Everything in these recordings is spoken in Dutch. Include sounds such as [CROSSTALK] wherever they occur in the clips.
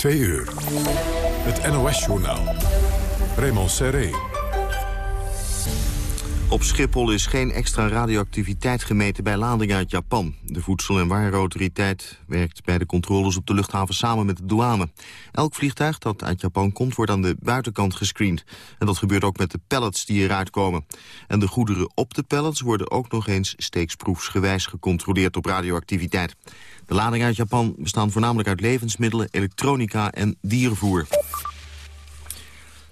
Twee uur. Het NOS-journaal. Raymond Serré. Op Schiphol is geen extra radioactiviteit gemeten bij lading uit Japan. De Voedsel- en Warenautoriteit werkt bij de controles op de luchthaven samen met de douane. Elk vliegtuig dat uit Japan komt wordt aan de buitenkant gescreend. En dat gebeurt ook met de pallets die eruit komen. En de goederen op de pallets worden ook nog eens steeksproefsgewijs gecontroleerd op radioactiviteit. De ladingen uit Japan bestaan voornamelijk uit levensmiddelen, elektronica en diervoer.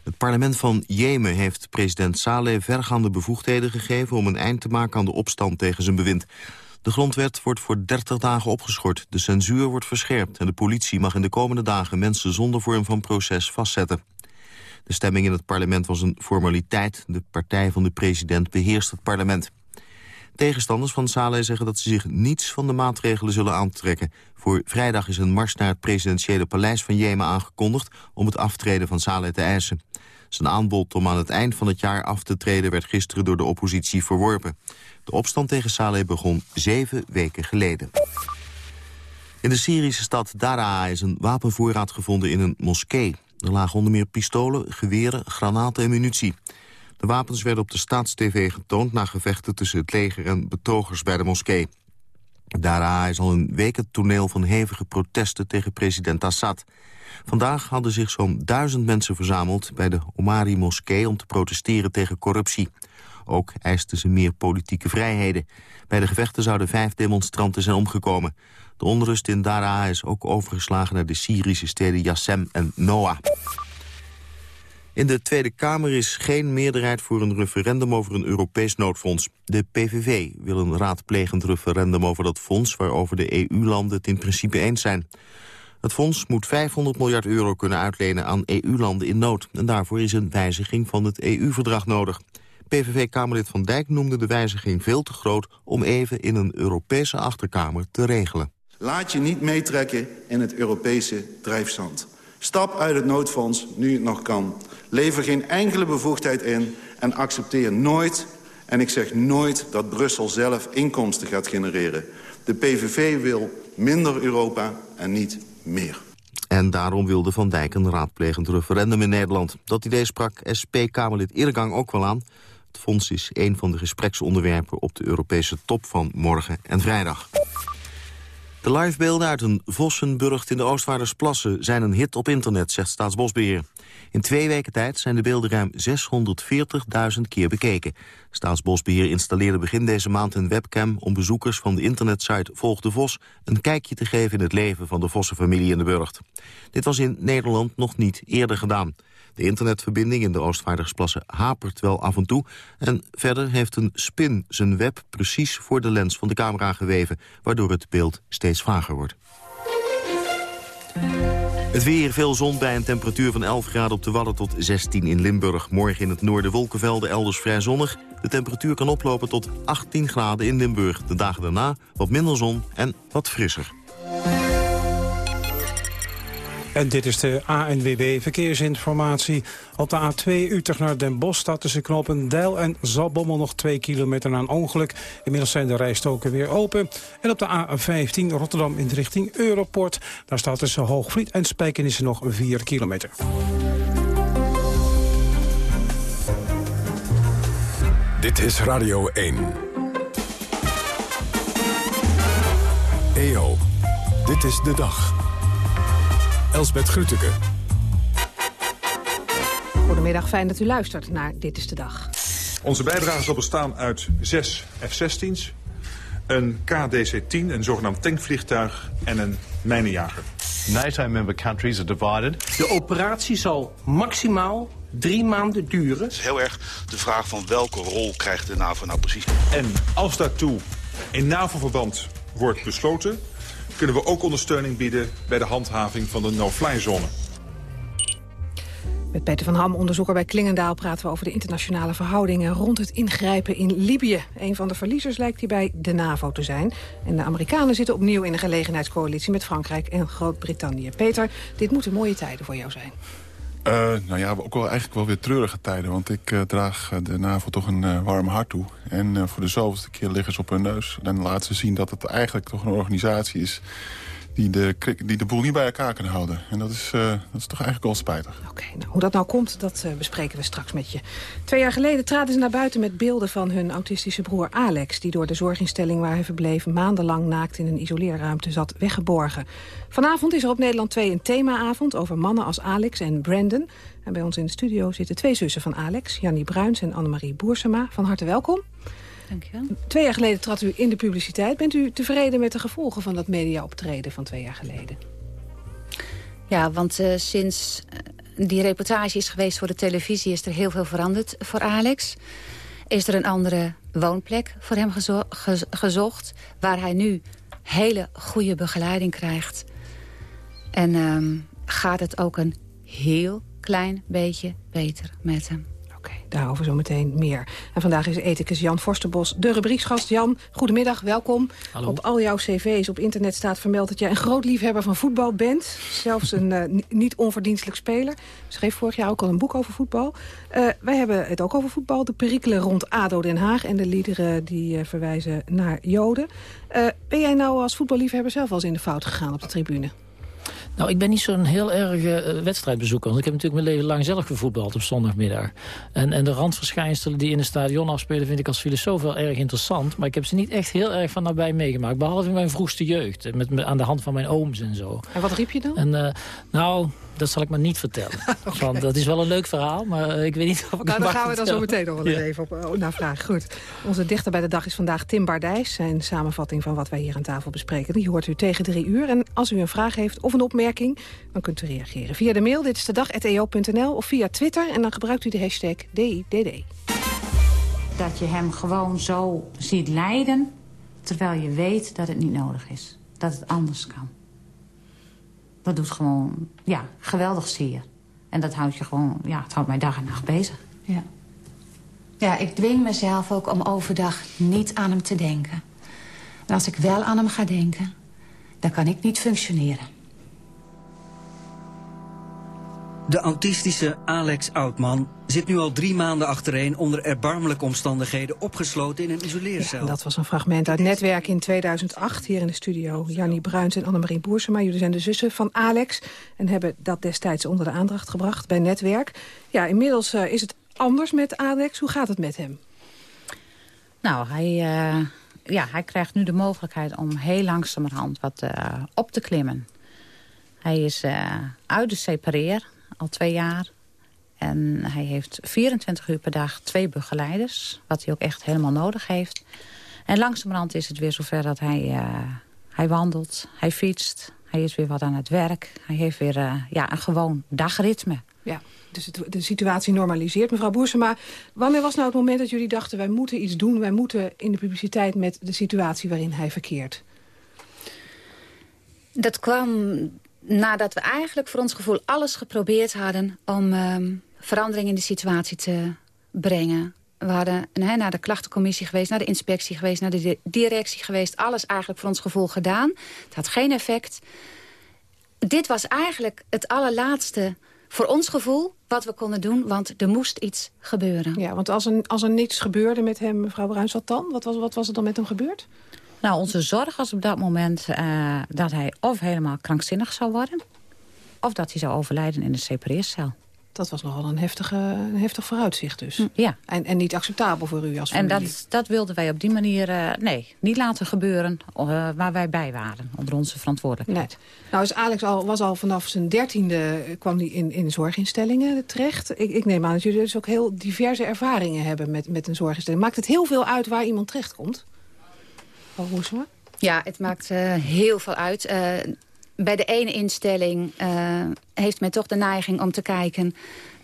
Het parlement van Jemen heeft president Saleh vergaande bevoegdheden gegeven... om een eind te maken aan de opstand tegen zijn bewind. De grondwet wordt voor 30 dagen opgeschort, de censuur wordt verscherpt... en de politie mag in de komende dagen mensen zonder vorm van proces vastzetten. De stemming in het parlement was een formaliteit. De partij van de president beheerst het parlement. Tegenstanders van Saleh zeggen dat ze zich niets van de maatregelen zullen aantrekken. Voor vrijdag is een mars naar het presidentiële paleis van Jemen aangekondigd... om het aftreden van Saleh te eisen. Zijn aanbod om aan het eind van het jaar af te treden... werd gisteren door de oppositie verworpen. De opstand tegen Saleh begon zeven weken geleden. In de Syrische stad Daraa is een wapenvoorraad gevonden in een moskee. Er lagen onder meer pistolen, geweren, granaten en munitie. De wapens werden op de staatstv getoond... na gevechten tussen het leger en betogers bij de moskee. Daraa is al een week het toneel van hevige protesten tegen president Assad. Vandaag hadden zich zo'n duizend mensen verzameld bij de Omari moskee om te protesteren tegen corruptie. Ook eisten ze meer politieke vrijheden. Bij de gevechten zouden vijf demonstranten zijn omgekomen. De onrust in Daraa is ook overgeslagen naar de Syrische steden Yassem en Noah. In de Tweede Kamer is geen meerderheid voor een referendum over een Europees noodfonds. De PVV wil een raadplegend referendum over dat fonds... waarover de EU-landen het in principe eens zijn. Het fonds moet 500 miljard euro kunnen uitlenen aan EU-landen in nood. En daarvoor is een wijziging van het EU-verdrag nodig. PVV-Kamerlid Van Dijk noemde de wijziging veel te groot... om even in een Europese achterkamer te regelen. Laat je niet meetrekken in het Europese drijfzand. Stap uit het noodfonds nu het nog kan. Lever geen enkele bevoegdheid in en accepteer nooit... en ik zeg nooit dat Brussel zelf inkomsten gaat genereren. De PVV wil minder Europa en niet meer. En daarom wilde Van Dijk een raadplegend referendum in Nederland. Dat idee sprak SP-Kamerlid Irgang ook wel aan. Het fonds is een van de gespreksonderwerpen op de Europese top van morgen en vrijdag. De livebeelden uit een vossenburgt in de Oostvaardersplassen zijn een hit op internet, zegt Staatsbosbeheer. In twee weken tijd zijn de beelden ruim 640.000 keer bekeken. Staatsbosbeheer installeerde begin deze maand een webcam... om bezoekers van de internetsite Volg de Vos... een kijkje te geven in het leven van de vossenfamilie in de burcht. Dit was in Nederland nog niet eerder gedaan. De internetverbinding in de Oostvaardersplassen hapert wel af en toe... en verder heeft een spin zijn web precies voor de lens van de camera geweven... waardoor het beeld steeds vager wordt. Het weer, veel zon bij een temperatuur van 11 graden op de Wadden tot 16 in Limburg. Morgen in het noorden wolkenvelden, elders vrij zonnig. De temperatuur kan oplopen tot 18 graden in Limburg. De dagen daarna wat minder zon en wat frisser. En dit is de ANWB Verkeersinformatie. Op de A2 Utrecht naar Den Bosch staat tussen knopen Deil en Zalbommel nog 2 kilometer na een ongeluk. Inmiddels zijn de rijstoken weer open. En op de A15 Rotterdam in de richting Europort. Daar staat tussen Hoogvliet en Spijkenissen nog 4 kilometer. Dit is Radio 1. EO, dit is de dag. Elsbeth Grütke. Goedemiddag, fijn dat u luistert naar Dit is de Dag. Onze bijdrage zal bestaan uit zes F-16's, een KDC-10, een zogenaamd tankvliegtuig en een mijnenjager. NATO-member countries are divided. De operatie zal maximaal drie maanden duren. Het is heel erg de vraag van welke rol krijgt de NAVO nou precies. En als daartoe in NAVO-verband wordt besloten kunnen we ook ondersteuning bieden bij de handhaving van de no-fly-zone. Met Peter van Ham, onderzoeker bij Klingendaal... praten we over de internationale verhoudingen rond het ingrijpen in Libië. Een van de verliezers lijkt hierbij de NAVO te zijn. En de Amerikanen zitten opnieuw in een gelegenheidscoalitie... met Frankrijk en Groot-Brittannië. Peter, dit moeten mooie tijden voor jou zijn. Uh, nou ja, ook wel, eigenlijk wel weer treurige tijden. Want ik uh, draag de NAVO toch een warm hart toe. En voor de zoveelste keer liggen ze op hun neus. En laten ze zien dat het eigenlijk toch een organisatie is... die de, die de boel niet bij elkaar kunnen houden. En dat is, dat is toch eigenlijk wel spijtig. Oké, nou, hoe dat nou komt, dat bespreken we straks met je. Twee jaar geleden traden ze naar buiten met beelden van hun autistische broer Alex... die door de zorginstelling waar hij verbleef maandenlang naakt in een isoleerruimte zat weggeborgen. Vanavond is er op Nederland 2 een themaavond over mannen als Alex en Brandon. En bij ons in de studio zitten twee zussen van Alex, Jannie Bruins en Annemarie Boersema. Van harte welkom. Dankjewel. Twee jaar geleden trad u in de publiciteit. Bent u tevreden met de gevolgen van dat mediaoptreden van twee jaar geleden? Ja, want uh, sinds uh, die reportage is geweest voor de televisie... is er heel veel veranderd voor Alex. Is er een andere woonplek voor hem gezo ge gezocht... waar hij nu hele goede begeleiding krijgt. En um, gaat het ook een heel klein beetje beter met hem. Oké, daarover zo meteen meer. En vandaag is ethicus Jan Forsterbos de rubrieksgast. Jan, goedemiddag, welkom. Hallo. Op al jouw cv's op internet staat vermeld dat jij een groot liefhebber van voetbal bent. Zelfs een uh, niet onverdienstelijk speler. Schreef vorig jaar ook al een boek over voetbal. Uh, wij hebben het ook over voetbal. De perikelen rond ADO Den Haag en de liederen die uh, verwijzen naar Joden. ben jij nou als voetballiefhebber zelf wel eens in de fout gegaan op de tribune? Nou, ik ben niet zo'n heel erg uh, wedstrijdbezoeker. Want ik heb natuurlijk mijn leven lang zelf gevoetbald op zondagmiddag. En, en de randverschijnselen die in het stadion afspelen... vind ik als filosoof wel erg interessant. Maar ik heb ze niet echt heel erg van nabij meegemaakt. Behalve in mijn vroegste jeugd. Met, met, aan de hand van mijn ooms en zo. En wat riep je dan? En, uh, nou, dat zal ik maar niet vertellen. [LAUGHS] okay. Want dat is wel een leuk verhaal, maar ik weet niet of ik nou, daar gaan we vertellen. dan zo meteen nog wel ja. even op oh, naar vragen. Goed. Onze dichter bij de dag is vandaag Tim Bardijs. Zijn samenvatting van wat wij hier aan tafel bespreken. Die hoort u tegen drie uur. En als u een vraag heeft of een opmerking, dan kunt u reageren. Via de mail, dit is de dag.eo.nl of via Twitter. En dan gebruikt u de hashtag DIDD. Dat je hem gewoon zo ziet lijden, terwijl je weet dat het niet nodig is. Dat het anders kan. Dat doet gewoon, ja, geweldig zeer. En dat houdt je gewoon, ja, het houdt mij dag en nacht bezig. Ja. Ja, ik dwing mezelf ook om overdag niet aan hem te denken. En als ik wel aan hem ga denken, dan kan ik niet functioneren. De autistische Alex Oudman zit nu al drie maanden achtereen... onder erbarmelijke omstandigheden opgesloten in een isoleercel. Ja, dat was een fragment uit Netwerk in 2008 hier in de studio. Jannie Bruins en Annemarie Boersema. Jullie zijn de zussen van Alex en hebben dat destijds onder de aandacht gebracht bij Netwerk. Ja, inmiddels uh, is het anders met Alex. Hoe gaat het met hem? Nou, hij, uh, ja, hij krijgt nu de mogelijkheid om heel langzamerhand wat uh, op te klimmen. Hij is uit de separeer al twee jaar. En hij heeft 24 uur per dag twee begeleiders. Wat hij ook echt helemaal nodig heeft. En langzamerhand is het weer zover dat hij, uh, hij wandelt, hij fietst. Hij is weer wat aan het werk. Hij heeft weer uh, ja, een gewoon dagritme. Ja, dus het, de situatie normaliseert. Mevrouw Boersema, wanneer was nou het moment dat jullie dachten... wij moeten iets doen, wij moeten in de publiciteit met de situatie waarin hij verkeert? Dat kwam nadat we eigenlijk voor ons gevoel alles geprobeerd hadden... om um, verandering in de situatie te brengen. We hadden naar de klachtencommissie geweest, naar de inspectie geweest... naar de directie geweest, alles eigenlijk voor ons gevoel gedaan. Het had geen effect. Dit was eigenlijk het allerlaatste voor ons gevoel wat we konden doen, want er moest iets gebeuren. Ja, want als er, als er niets gebeurde met hem, mevrouw Bruins, wat dan? Wat was, wat was er dan met hem gebeurd? Nou, onze zorg was op dat moment uh, dat hij of helemaal krankzinnig zou worden... of dat hij zou overlijden in de separeercel. Dat was nogal een, heftige, een heftig vooruitzicht dus. Ja. En, en niet acceptabel voor u als familie. En dat, dat wilden wij op die manier uh, nee, niet laten gebeuren uh, waar wij bij waren. Onder onze verantwoordelijkheid. Nee. Nou, is Alex al, was al vanaf zijn dertiende kwam hij in, in zorginstellingen terecht. Ik, ik neem aan dat jullie dus ook heel diverse ervaringen hebben met, met een zorginstelling. Maakt het heel veel uit waar iemand terechtkomt? Roesma? Ja, het maakt uh, heel veel uit. Uh, bij de ene instelling uh, heeft men toch de neiging om te kijken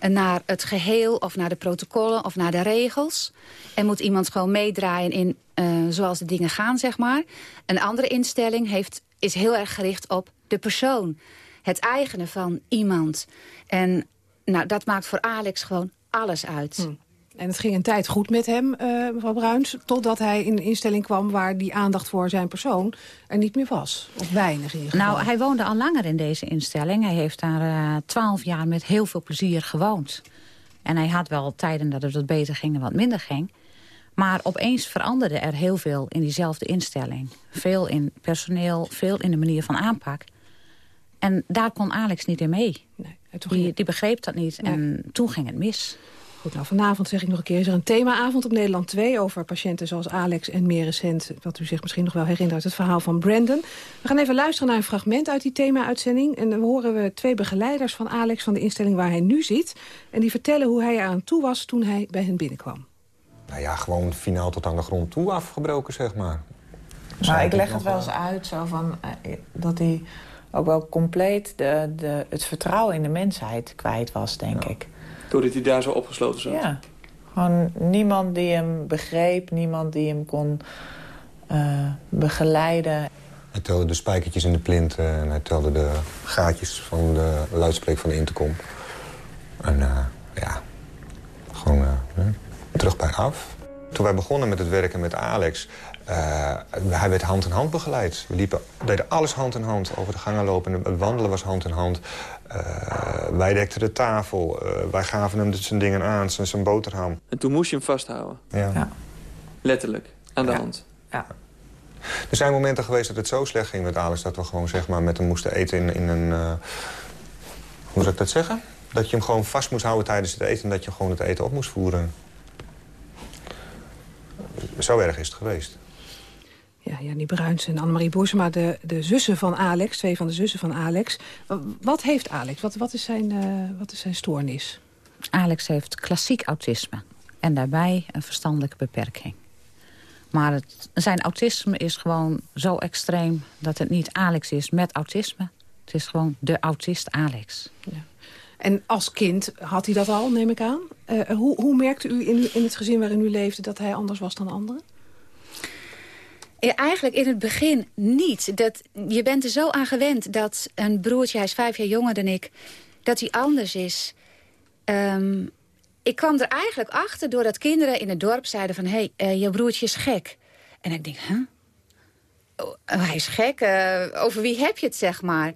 naar het geheel... of naar de protocollen of naar de regels. En moet iemand gewoon meedraaien in zoals de dingen gaan, zeg maar. Een andere instelling heeft, is heel erg gericht op de persoon. Het eigene van iemand. En nou, dat maakt voor Alex gewoon alles uit. Hm. En het ging een tijd goed met hem, uh, mevrouw Bruins... totdat hij in een instelling kwam waar die aandacht voor zijn persoon er niet meer was. Of weinig in ieder geval. Nou, hij woonde al langer in deze instelling. Hij heeft daar twaalf uh, jaar met heel veel plezier gewoond. En hij had wel tijden dat het wat beter ging en wat minder ging. Maar opeens veranderde er heel veel in diezelfde instelling. Veel in personeel, veel in de manier van aanpak. En daar kon Alex niet in mee. Nee, die, die, begreep dat niet en toen ging het mis. Goed, nou vanavond zeg ik nog een keer, is er een themaavond op Nederland 2... over patiënten zoals Alex en meer recent... wat u zich misschien nog wel herinnert uit het verhaal van Brandon. We gaan even luisteren naar een fragment uit die thema-uitzending. En dan horen we twee begeleiders van Alex van de instelling waar hij nu zit. En die vertellen hoe hij eraan toe was toen hij bij hen binnenkwam. Nou ja, gewoon finaal tot aan de grond toe afgebroken, zeg maar. Maar ik leg het wel eens uit zo van, uh, dat hij ook wel compleet de, de, het vertrouwen in de mensheid kwijt was, denk ik. Doordat hij daar zo opgesloten zat? Ja. Gewoon niemand die hem begreep, niemand die hem kon uh, begeleiden. Hij telde de spijkertjes in de plint en hij telde de gaatjes van de luidspreek van de intercom. En uh, ja, gewoon uh, terug bij af. Toen wij begonnen met het werken met Alex... Uh, hij werd hand in hand begeleid. We liepen, deden alles hand in hand. Over de gangen lopen. Het wandelen was hand in hand. Uh, wij dekten de tafel. Uh, wij gaven hem zijn dingen aan. Zijn, zijn boterham. En toen moest je hem vasthouden? Ja. ja. Letterlijk. Aan de ja. hand? Ja. Er zijn momenten geweest dat het zo slecht ging met Alex... dat we gewoon zeg maar, met hem moesten eten in, in een... hoe zou ik dat zeggen? Dat je hem gewoon vast moest houden tijdens het eten... en dat je gewoon het eten op moest voeren. Zo erg is het geweest. Ja, Jannie Bruins en Annemarie Boersema, de, de zussen van Alex, twee van de zussen van Alex. Wat heeft Alex? Wat, wat, is, zijn, uh, wat is zijn stoornis? Alex heeft klassiek autisme en daarbij een verstandelijke beperking. Maar het, zijn autisme is gewoon zo extreem dat het niet Alex is met autisme. Het is gewoon de autist Alex. Ja. En als kind had hij dat al, neem ik aan. Uh, hoe, hoe merkte u in, in het gezin waarin u leefde dat hij anders was dan anderen? Eigenlijk in het begin niet. Dat, je bent er zo aan gewend dat een broertje, hij is vijf jaar jonger dan ik... dat hij anders is. Um, ik kwam er eigenlijk achter doordat kinderen in het dorp zeiden van... hé, hey, uh, je broertje is gek. En ik denk, huh? Oh, hij is gek? Uh, over wie heb je het, zeg maar?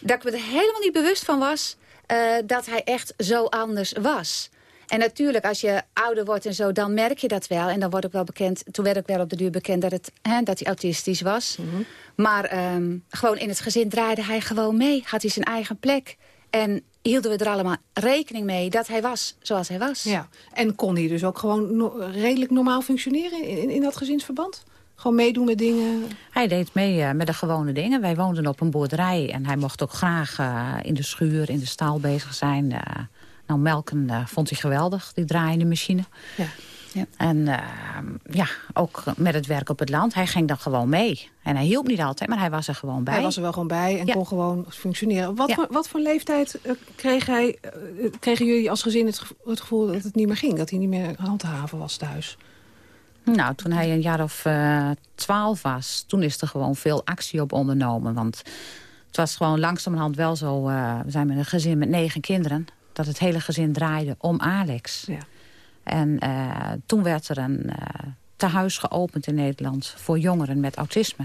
Dat ik me er helemaal niet bewust van was... Uh, dat hij echt zo anders was. En natuurlijk, als je ouder wordt en zo, dan merk je dat wel. En dan wordt ook wel bekend, toen werd ook wel op de duur bekend dat, het, hè, dat hij autistisch was. Mm -hmm. Maar um, gewoon in het gezin draaide hij gewoon mee. Had hij zijn eigen plek. En hielden we er allemaal rekening mee dat hij was zoals hij was. Ja. En kon hij dus ook gewoon no redelijk normaal functioneren in, in, in dat gezinsverband? Gewoon meedoen met dingen? Hij deed mee uh, met de gewone dingen. Wij woonden op een boerderij en hij mocht ook graag uh, in de schuur, in de stal bezig zijn. Uh, nou, melken vond hij geweldig, die draaiende machine. Ja. Ja. En uh, ja, ook met het werk op het land. Hij ging dan gewoon mee. En hij hielp niet altijd, maar hij was er gewoon bij. Hij was er wel gewoon bij en ja. kon gewoon functioneren. Wat, ja. voor, wat voor leeftijd uh, kreeg hij, uh, kregen jullie als gezin het, gevoel, het gevoel dat het niet meer ging? Dat hij niet meer handhaven was thuis? Nou, toen hij een jaar of twaalf was, toen is er gewoon veel actie op ondernomen. Want het was gewoon langzamerhand wel zo... we zijn met een gezin met negen kinderen... dat het hele gezin draaide om Alex. Ja. En uh, toen werd er een uh, tehuis geopend in Nederland... voor jongeren met autisme.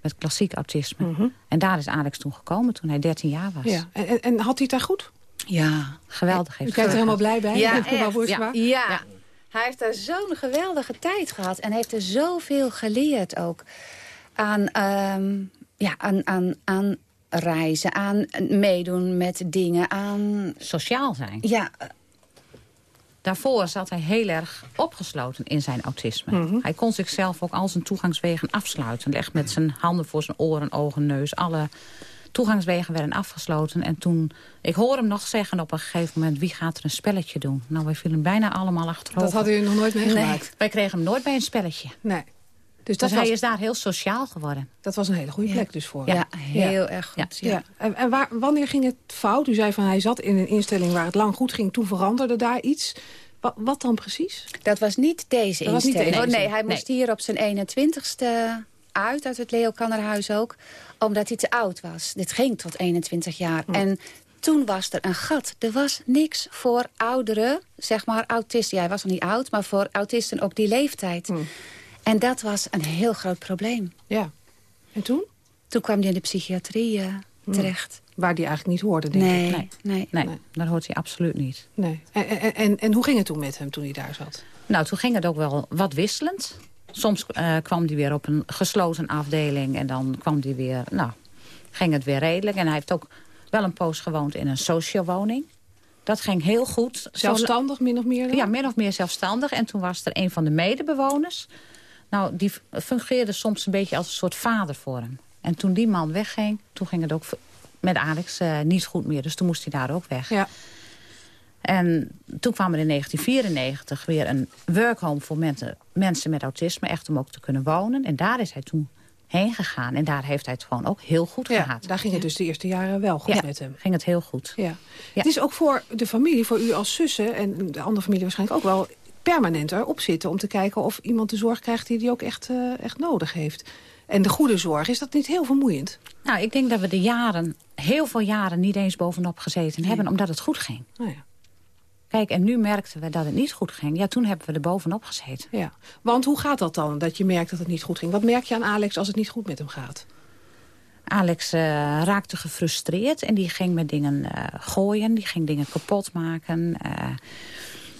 Met klassiek autisme. Mm -hmm. En daar is Alex toen gekomen, toen hij 13 jaar was. Ja. En, en, en had hij het daar goed? Ja, geweldig. U kijkt er helemaal blij bij? Ja, echt. Ja. ja. ja. Hij heeft daar zo'n geweldige tijd gehad. En heeft er zoveel geleerd ook. Aan, um, ja, aan, aan, aan reizen, aan meedoen met dingen, aan... Sociaal zijn. Ja, Daarvoor zat hij heel erg opgesloten in zijn autisme. Mhm. Mm -hmm. Hij kon zichzelf ook al zijn toegangswegen afsluiten. Leg met zijn handen voor zijn oren, ogen, neus. Alle toegangswegen werden afgesloten. En toen, ik hoor hem nog zeggen op een gegeven moment... wie gaat er een spelletje doen? Nou, wij vielen bijna allemaal achterover. Dat hadden u nog nooit meegemaakt? Nee, wij kregen hem nooit bij een spelletje. Nee. Dus, dus hij was, is daar heel sociaal geworden. Dat was een hele goede plek ja. dus voor Ja, ja heel ja. erg goed. Ja. En, en waar, wanneer ging het fout? U zei van hij zat in een instelling waar het lang goed ging. Toen veranderde daar iets... Wat, wat, dan precies? Dat was niet deze dat instelling. Niet oh, nee, hij moest nee. hier op zijn 21ste uit, uit het Leo Kannerhuis ook. Omdat hij te oud was. Dit ging tot 21 jaar. Hm. En toen was er een gat. Er was niks voor ouderen, zeg maar autisten. Ja, hij was nog niet oud, maar voor autisten op die leeftijd. Hm. En dat was een heel groot probleem. Ja. En toen? Toen kwam hij in de psychiatrie uh, terecht. Waar die eigenlijk niet hoorde, denk nee, ik. Nee, nee, nee, nee, daar hoort hij absoluut niet. Nee. En, en, en, en hoe ging het toen met hem toen hij daar zat? Nou, toen ging het ook wel wat wisselend. Soms uh, kwam hij weer op een gesloten afdeling en dan kwam hij weer, nou, ging het weer redelijk. En hij heeft ook wel een poos gewoond in een sociowoning. Dat ging heel goed. Zelfstandig, min of meer dan? Ja, min of meer zelfstandig. En toen was er een van de medebewoners. Nou, die fungeerde soms een beetje als een soort vader voor hem. En toen die man wegging, toen ging het ook met Alex uh, niet goed meer. Dus toen moest hij daar ook weg. Ja. En toen kwam er in 1994 weer een workhome voor mensen, mensen met autisme. Echt om ook te kunnen wonen. En daar is hij toen heen gegaan. En daar heeft hij het gewoon ook heel goed ja, gehad. Daar ging het dus de eerste jaren wel goed ja, met hem. ging het heel goed. Ja. Het is ook voor de familie, voor u als zussen... en de andere familie waarschijnlijk ook wel permanent erop zitten... om te kijken of iemand de zorg krijgt die die ook echt, uh, echt nodig heeft. En de goede zorg, is dat niet heel vermoeiend? Nou, ik denk dat we de jaren, heel veel jaren niet eens bovenop gezeten nee. hebben... omdat het goed ging. Nou ja. Kijk, en nu merkten we dat het niet goed ging. Ja, toen hebben we er bovenop gezeten. Ja, want hoe gaat dat dan, dat je merkt dat het niet goed ging? Wat merk je aan Alex als het niet goed met hem gaat? Alex uh, raakte gefrustreerd en die ging met dingen uh, gooien. Die ging dingen kapot maken. Uh,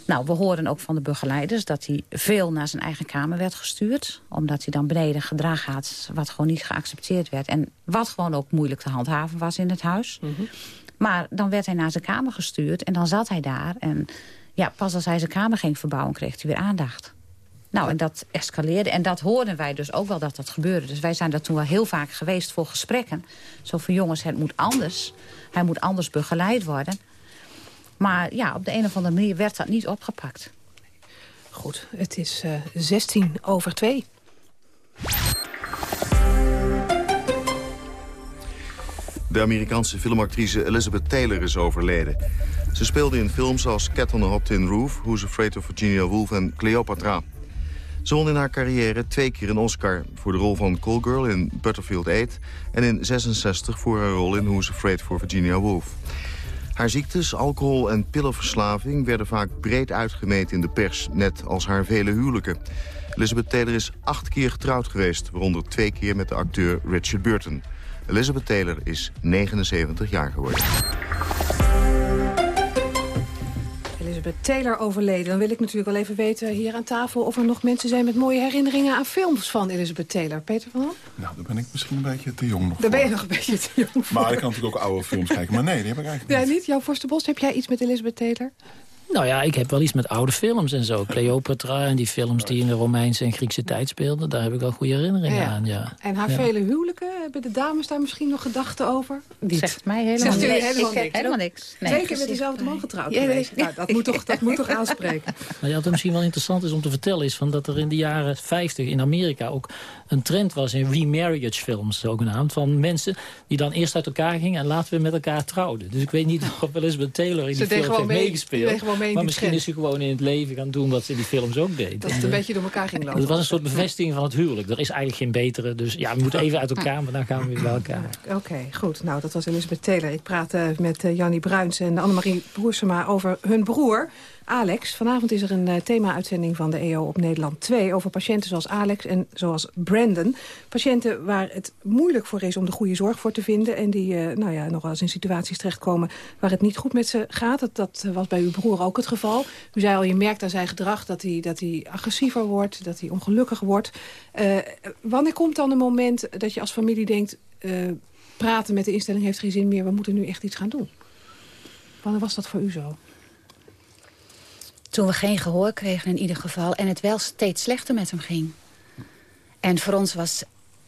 nou, we hoorden ook van de begeleiders dat hij veel naar zijn eigen kamer werd gestuurd. Omdat hij dan beneden gedrag had wat gewoon niet geaccepteerd werd. En wat gewoon ook moeilijk te handhaven was in het huis. Mm -hmm. Maar dan werd hij naar zijn kamer gestuurd en dan zat hij daar. En ja, pas als hij zijn kamer ging verbouwen, kreeg hij weer aandacht. Nou, en dat escaleerde. En dat hoorden wij dus ook wel dat dat gebeurde. Dus wij zijn daar toen wel heel vaak geweest voor gesprekken. Zo van, jongens, het moet anders. Hij moet anders begeleid worden. Maar ja, op de een of andere manier werd dat niet opgepakt. Goed, het is uh, 16 over 2. De Amerikaanse filmactrice Elizabeth Taylor is overleden. Ze speelde in films als Cat on a Hot Tin Roof... Who's Afraid of Virginia Woolf en Cleopatra. Ze won in haar carrière twee keer een Oscar... voor de rol van Call Girl in Butterfield 8... en in 66 voor haar rol in Who's Afraid for Virginia Woolf. Haar ziektes, alcohol en pillenverslaving... werden vaak breed uitgemeten in de pers, net als haar vele huwelijken. Elizabeth Taylor is acht keer getrouwd geweest... waaronder twee keer met de acteur Richard Burton... Elizabeth Taylor is 79 jaar geworden. Elizabeth Taylor overleden. Dan wil ik natuurlijk wel even weten hier aan tafel... of er nog mensen zijn met mooie herinneringen aan films van Elizabeth Taylor. Peter van? Nou, daar ben ik misschien een beetje te jong nog Daar ben je nog een beetje te jong voor. Maar ik kan natuurlijk ook oude films kijken. Maar nee, die heb ik eigenlijk niet. Ja, niet? Jouw Forsterbos, heb jij iets met Elizabeth Taylor? Nou ja, ik heb wel iets met oude films en zo. [LAUGHS] Cleopatra en die films die in de Romeinse en Griekse tijd speelden. Daar heb ik wel goede herinneringen ja. aan, ja. En haar ja. vele huwelijken, hebben de dames daar misschien nog gedachten over? Niet. Zegt mij helemaal, Zegt niks. helemaal ik niks. helemaal niks. Nee, Zeker met dezelfde man getrouwd ja, geweest. Nou, dat, moet toch, dat moet toch [LAUGHS] aanspreken. Nou, ja, wat misschien wel interessant is om te vertellen... is van dat er in de jaren 50 in Amerika ook een trend was in remarriage films, zogenaamd. Van mensen die dan eerst uit elkaar gingen en later weer met elkaar trouwden. Dus ik weet niet of Elizabeth Taylor in Ze die film heeft mee, meegespeeld. Maar misschien is ze gewoon in het leven gaan doen wat ze in die films ook deed. Dat het een beetje door elkaar ging lopen. Het was een soort bevestiging van het huwelijk. Er is eigenlijk geen betere. Dus ja, we moeten even uit elkaar, maar dan gaan we weer bij elkaar. Oké, okay, goed. Nou, dat was Elizabeth Taylor. Ik praat uh, met uh, Jannie Bruins en Annemarie Broersema over hun broer... Alex. Vanavond is er een uh, thema-uitzending van de EO op Nederland 2... over patiënten zoals Alex en zoals Brandon. Patiënten waar het moeilijk voor is om de goede zorg voor te vinden... en die uh, nou ja, nog wel eens in situaties terechtkomen waar het niet goed met ze gaat. Dat, dat was bij uw broer ook het geval. U zei al, je merkt aan zijn gedrag dat hij, dat hij agressiever wordt... dat hij ongelukkig wordt. Uh, wanneer komt dan een moment dat je als familie denkt... praten met de instelling heeft geen zin meer, we moeten nu echt iets gaan doen? Wanneer was dat voor u zo? Toen we geen gehoor kregen in ieder geval. En het wel steeds slechter met hem ging. En voor ons was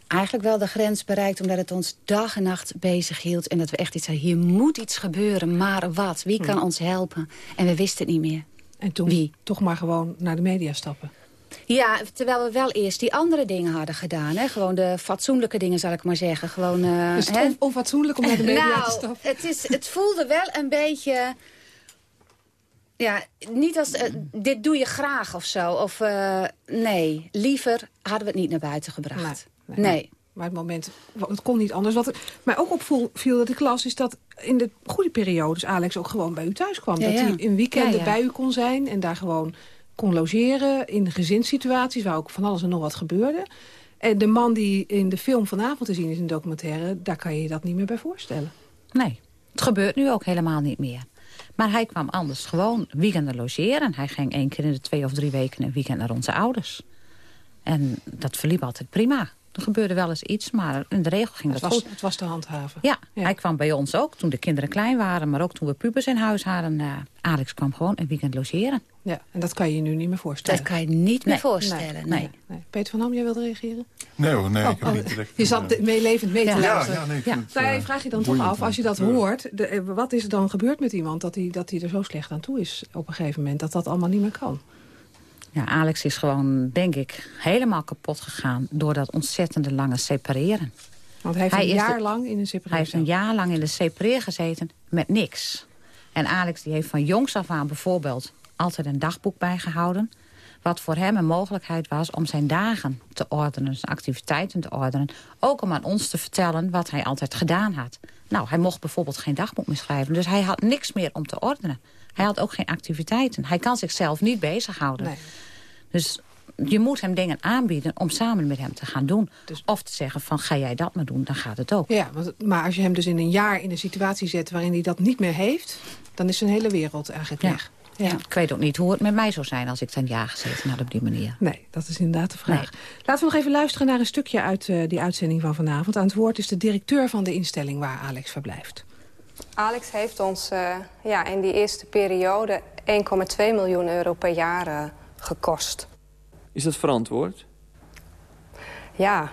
eigenlijk wel de grens bereikt... omdat het ons dag en nacht bezig hield. En dat we echt iets hadden, hier moet iets gebeuren. Maar wat? Wie kan hm. ons helpen? En we wisten het niet meer. En toen Wie? toch maar gewoon naar de media stappen. Ja, terwijl we wel eerst die andere dingen hadden gedaan. Hè? Gewoon de fatsoenlijke dingen, zal ik maar zeggen. Gewoon, uh, is het hè? on onfatsoenlijk om naar de media nou, te stappen? Het, is, het voelde wel een beetje... Ja, niet als, uh, dit doe je graag of zo. Of uh, nee, liever hadden we het niet naar buiten gebracht. Nee. nee. nee. Maar het moment, het kon niet anders. Wat er mij ook opviel dat ik las, is dat in de goede periodes Alex ook gewoon bij u thuis kwam. Ja, dat ja. hij in weekenden ja, ja. bij u kon zijn en daar gewoon kon logeren in gezinssituaties waar ook van alles en nog wat gebeurde. En de man die in de film vanavond te zien is in de documentaire... daar kan je je dat niet meer bij voorstellen. Nee, het gebeurt nu ook helemaal niet meer. Maar hij kwam anders gewoon weekenden logeren. Hij ging één keer in de twee of drie weken een weekend naar onze ouders. En dat verliep altijd prima. Er gebeurde wel eens iets, maar in de regel ging het dat was, goed. Het was te handhaven. Ja, hij kwam bij ons ook toen de kinderen klein waren... maar ook toen we pubers in huis hadden. Uh, Alex kwam gewoon een weekend logeren. Ja, en dat kan je je nu niet meer voorstellen. Dat kan je niet meer Nee, voorstellen, Nee, nee. nee, nee. Peter van Ham, jij wilde reageren? Nee hoor, nee, Oh, ik heb oh, niet direct... Je zat meelevend mee te Ja, luisteren. ja, nee, het, Nou ja, je eh, vraagt je dan toch af, als je dat te hoort... De, eh, wat is er dan gebeurd met iemand dat hij, dat hij er zo slecht aan toe is op een gegeven moment... dat dat allemaal niet meer kan? Ja, Alex is gewoon, denk ik, helemaal kapot gegaan... door dat ontzettende lange separeren. Want hij heeft Hij een de- jaar lang in een separatie. Hij heeft een jaar lang in de separeer gezeten met niks. En Alex die heeft van jongs af aan bijvoorbeeld altijd een dagboek bijgehouden. Wat voor hem een mogelijkheid was om zijn dagen te ordenen, zijn activiteiten te ordenen. Ook om aan ons te vertellen wat hij altijd gedaan had. Nou, hij mocht bijvoorbeeld geen dagboek meer schrijven. Dus hij had niks meer om te ordenen. Hij had ook geen activiteiten. Hij kan zichzelf niet bezighouden. Dus je moet hem dingen aanbieden om samen met hem te gaan doen. Of te zeggen van ga jij dat maar doen, dan gaat het ook. Ja, want, maar als je hem dus in een jaar in een situatie zet... waarin hij dat niet meer heeft, dan is zijn hele wereld eigenlijk Ja. weg. Ja. Ik weet ook niet hoe het met mij zou zijn als ik ten jaar gezeten had op die manier. Nee, dat is inderdaad de vraag. Laten we nog even luisteren naar een stukje uit eh, die uitzending van vanavond. Aan het woord is de directeur van de instelling waar Alex verblijft. Alex heeft ons eh, ja, in die eerste periode 1,2 miljoen euro per jaar eh, gekost. Is dat verantwoord? Ja,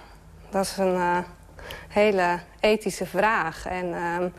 dat is een hele ethische vraag. En ehm,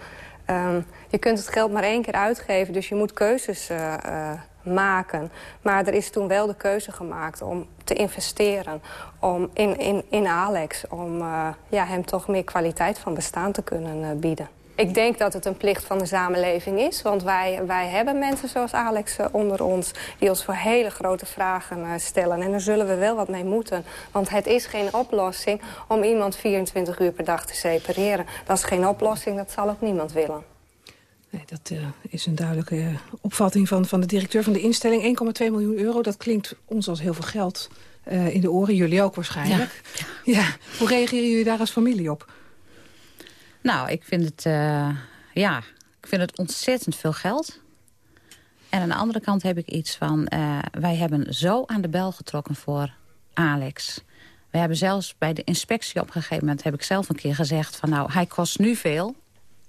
ehm, je kunt het geld maar één keer uitgeven, dus je moet keuzes eh, eh, maken. Maar er is toen wel de keuze gemaakt om te investeren om in, in, in Alex... om eh, ja, hem toch meer kwaliteit van bestaan te kunnen bieden. Ik denk dat het een plicht van de samenleving is. Want wij, wij hebben mensen zoals Alex onder ons... die ons voor hele grote vragen stellen. En daar zullen we wel wat mee moeten. Want het is geen oplossing om iemand 24 uur per dag te separeren. Dat is geen oplossing, dat zal ook niemand willen. Nee, dat eh, is een duidelijke eh, opvatting van, van de directeur van de instelling. 1,2 miljoen euro, dat klinkt ons als heel veel geld eh, in de oren. Jullie ook waarschijnlijk. Ja. Hoe reageren jullie daar als familie op? Nou, ik vind het, ja, ik vind het ontzettend veel geld. En aan de andere kant heb ik iets van... wij hebben zo aan de bel getrokken voor Alex. We hebben zelfs bij de inspectie op een gegeven moment... heb ik zelf een keer gezegd van nou, hij kost nu veel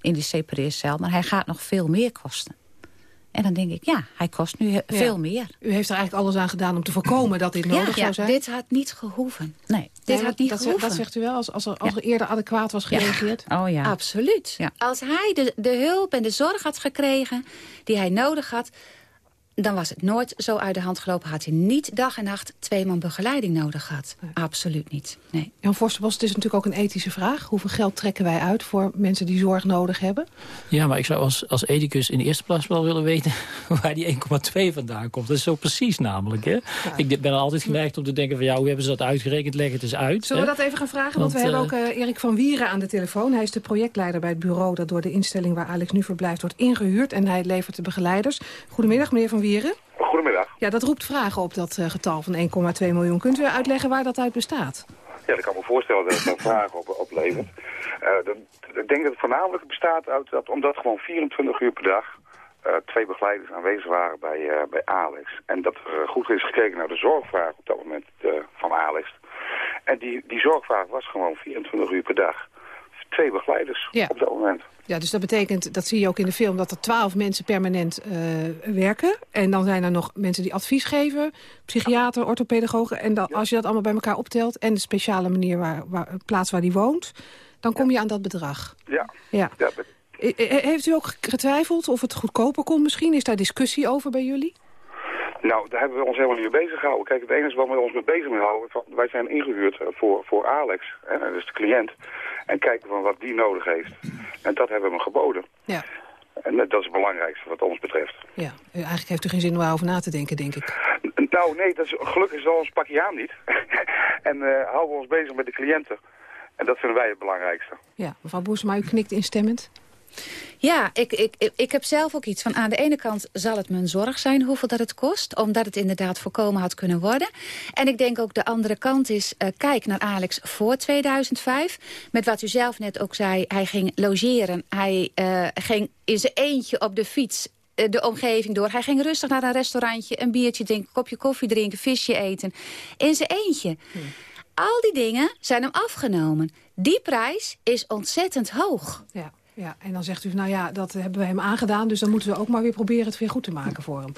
in die separeercel... maar hij gaat nog veel meer kosten. En dan denk ik, ja, hij kost nu Ja. veel meer. U heeft er eigenlijk alles aan gedaan om te voorkomen dat dit nodig ja, zou zijn? dit had niet gehoeven. Nee. Dit Nee, had niet dat, gehoeven. dat zegt u wel, als, als, er, als er eerder adequaat was gereageerd? Oh ja. Absoluut. Als hij de, de hulp en de zorg had gekregen die hij nodig had... dan was het nooit zo uit de hand gelopen. Had hij niet dag en nacht twee man begeleiding nodig gehad. Absoluut niet. Nee. Jan Forsterbos, het is natuurlijk ook een ethische vraag. Hoeveel geld trekken wij uit voor mensen die zorg nodig hebben? Ja, maar ik zou als, als ethicus in de eerste plaats wel willen weten... [LAUGHS] waar die 1,2 vandaan komt. Dat is zo precies namelijk. Hè? Ik ben er altijd geneigd om te denken van... ja, hoe hebben ze dat uitgerekend? Leg het eens uit. Zullen we dat even gaan vragen? Want, we hebben ook eh, Erik van Wieren aan de telefoon. Hij is de projectleider bij het bureau dat door de instelling waar Alex nu verblijft wordt ingehuurd. En hij levert de begeleiders. Goedemiddag, meneer van Wieren. Goedemiddag. Ja, dat roept vragen op, dat eh, getal van 1,2 miljoen. Kunt u uitleggen waar dat uit bestaat? Ja, ik kan me voorstellen dat het daar vragen op, oplevert. Eh, ik denk dat het voornamelijk bestaat uit dat, omdat gewoon 24 uur per dag eh, twee begeleiders aanwezig waren bij, eh, bij Alex. En dat er goed is gekeken naar de zorgvraag op dat moment van Alex. En die, die zorgvraag was gewoon 24 uur per dag. Twee begeleiders Ja. op dat moment. Ja, dus dat betekent, dat zie je ook in de film, dat er twaalf mensen permanent eh, werken. En dan zijn er nog mensen die advies geven, psychiater, orthopedagogen. En dan, als je dat allemaal bij elkaar optelt en de speciale manier waar, waar, plaats waar die woont, dan kom je aan dat bedrag. Ja. Ja. ja dat- E- e- Heeft u ook getwijfeld of het goedkoper kon misschien? Is daar discussie over bij jullie? Nou, daar hebben we ons helemaal niet mee bezig gehouden. Kijk, het enige wat we ons mee bezig mee houden, van- wij zijn ingehuurd eh, voor, voor Alex, hè, is de cliënt, en kijken van wat die nodig heeft. En dat hebben we hem geboden. Ja. En dat is het belangrijkste wat ons betreft. Ja, u- eigenlijk heeft u geen zin om daarover na te denken, denk ik. Nou, nee, dat is, gelukkig is ons pakje aan niet. [LAUGHS] en eh, houden we ons bezig met de cliënten. En dat vinden wij het belangrijkste. Ja, mevrouw Boersema, u knikt instemmend. Ja, ik, ik, ik, heb zelf ook iets van... aan de ene kant zal het mijn zorg zijn hoeveel dat het kost... omdat het inderdaad voorkomen had kunnen worden. En ik denk ook de andere kant is... Uh, kijk naar Alex voor 2005. Met wat u zelf net ook zei, hij ging logeren. Hij uh, ging in zijn eentje op de fiets uh, de omgeving door. Hij ging rustig naar een restaurantje, een biertje drinken... kopje koffie drinken, visje eten. In zijn eentje. Hmm. Al die dingen zijn hem afgenomen. Die prijs is ontzettend hoog. Ja. Ja, en dan zegt u, nou ja, dat hebben we hem aangedaan... dus dan moeten we ook maar weer proberen het weer goed te maken voor hem.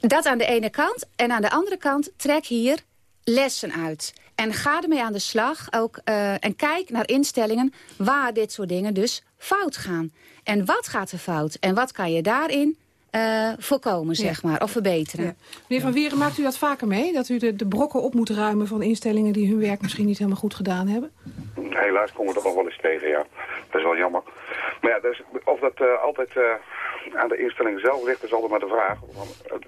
Dat aan de ene kant. En aan de andere kant, trek hier lessen uit. En ga ermee aan de slag ook, uh, en kijk naar instellingen... waar dit soort dingen dus fout gaan. En wat gaat er fout? En wat kan je daarin uh, voorkomen, zeg maar, of verbeteren. Ja. Meneer Van Wieren, maakt u dat vaker mee? Dat u de, de brokken op moet ruimen van instellingen... die hun werk misschien niet helemaal goed gedaan hebben? Helaas komen we dat nog wel eens tegen, ja. Dat is wel jammer. Maar ja, dus, of dat uh, altijd uh, aan de instelling zelf ligt, is altijd maar de vraag.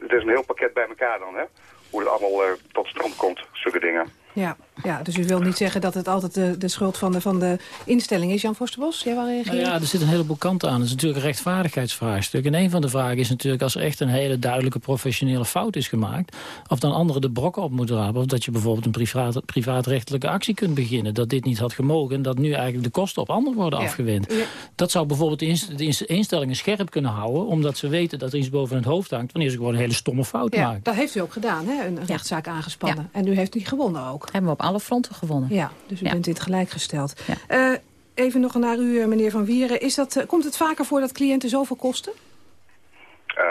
Het is een heel pakket bij elkaar dan, hè? Hoe het allemaal uh, tot stand komt, zulke dingen. Ja, ja, dus u wil niet zeggen dat het altijd de, de schuld van de, van de instelling is. Jan Forsterbos, jij wil reageren? Nou ja, er zit een heleboel kanten aan. Het is natuurlijk een rechtvaardigheidsvraagstuk. En een van de vragen is natuurlijk... als er echt een hele duidelijke professionele fout is gemaakt... of dan anderen de brokken op moeten rapen... of dat je bijvoorbeeld een privaat, privaatrechtelijke actie kunt beginnen... dat dit niet had gemogen en dat nu eigenlijk de kosten op anderen worden ja. afgewend. Ja. Dat zou bijvoorbeeld de instellingen scherp kunnen houden... omdat ze weten dat er iets boven het hoofd hangt... wanneer ze gewoon een hele stomme fout ja, maken. Dat heeft u ook gedaan, hè? een rechtszaak aangespannen. En u heeft die gewonnen ook. Hebben we op alle fronten gewonnen. Ja, dus u bent dit gelijkgesteld. Ja. Uh, even nog naar u, meneer Van Wieren. Is dat, uh, komt het vaker voor dat cliënten zoveel kosten? Uh,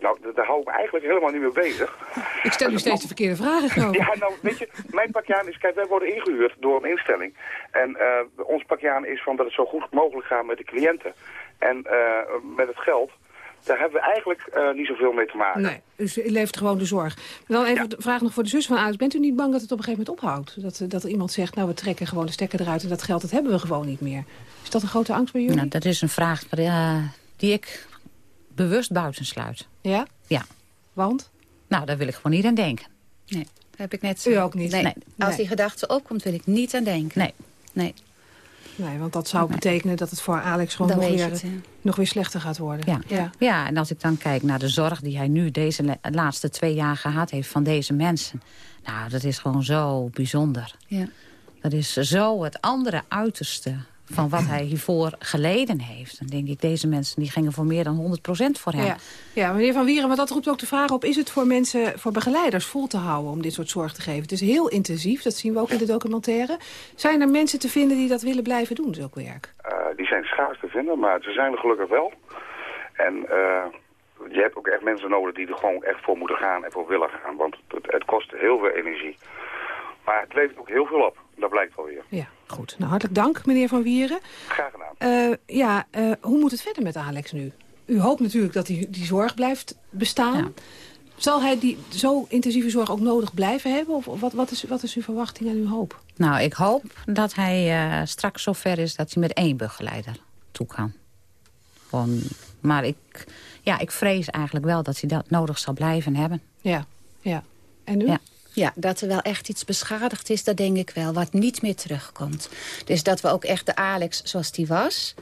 nou, daar hou ik me eigenlijk helemaal niet mee bezig. Ik stel u steeds de verkeerde vragen, geloof Ja, nou, weet je, mijn pakjaan is... Kijk, wij worden ingehuurd door een instelling. En ons pakjaan is van dat het zo goed mogelijk gaat met de cliënten. En met het geld daar hebben we eigenlijk uh, niet zoveel mee te maken. Nee, dus u levert gewoon de zorg. Dan even ja. de vraag nog voor de zus van Alex. Bent u niet bang dat het op een gegeven moment ophoudt? Dat, dat er iemand zegt, nou we trekken gewoon de stekker eruit... en dat geld dat hebben we gewoon niet meer. Is dat een grote angst bij jullie? Nou, dat is een vraag uh, die ik bewust buitensluit. Ja? Ja. Want? Nou, daar wil ik gewoon niet aan denken. Nee, dat heb ik net... U ook niet? Nee. nee. Als die gedachte opkomt, wil ik niet aan denken. Nee. Nee. Nee, want dat zou nee. betekenen dat het voor Alex gewoon nog weer, het, nog weer slechter gaat worden. Ja. Ja. ja, en als ik dan kijk naar de zorg die hij nu deze laatste twee jaar gehad heeft van deze mensen. Nou, dat is gewoon zo bijzonder. Ja. Dat is zo het andere uiterste van wat hij hiervoor geleden heeft. Dan denk ik, deze mensen die gingen voor meer dan 100% voor hem. Ja. ja, meneer Van Wieren, maar dat roept ook de vraag op... is het voor mensen, voor begeleiders vol te houden om dit soort zorg te geven? Het is heel intensief, dat zien we ook in de documentaire. Zijn er mensen te vinden die dat willen blijven doen, zulk werk? Uh, die zijn schaars te vinden, maar ze zijn er gelukkig wel. En uh, je hebt ook echt mensen nodig die er gewoon echt voor moeten gaan en voor willen gaan. Want het, het kost heel veel energie. Maar het levert ook heel veel op. Dat blijkt wel weer. Ja, goed. Nou, hartelijk dank, meneer Van Wieren. Graag gedaan. Uh, ja, uh, hoe moet het verder met Alex nu? U hoopt natuurlijk dat die, die zorg blijft bestaan. Ja. Zal hij die zo intensieve zorg ook nodig blijven hebben? Of wat, wat, is, wat is uw verwachting en uw hoop? Nou, ik hoop dat hij uh, straks zover is dat hij met één begeleider toe kan. Gewoon, maar ik, ja, ik vrees eigenlijk wel dat hij dat nodig zal blijven hebben. Ja, ja. En u? Ja. Ja, dat er wel echt iets beschadigd is, dat denk ik wel. Wat niet meer terugkomt. Dus dat we ook echt de Alex zoals die was...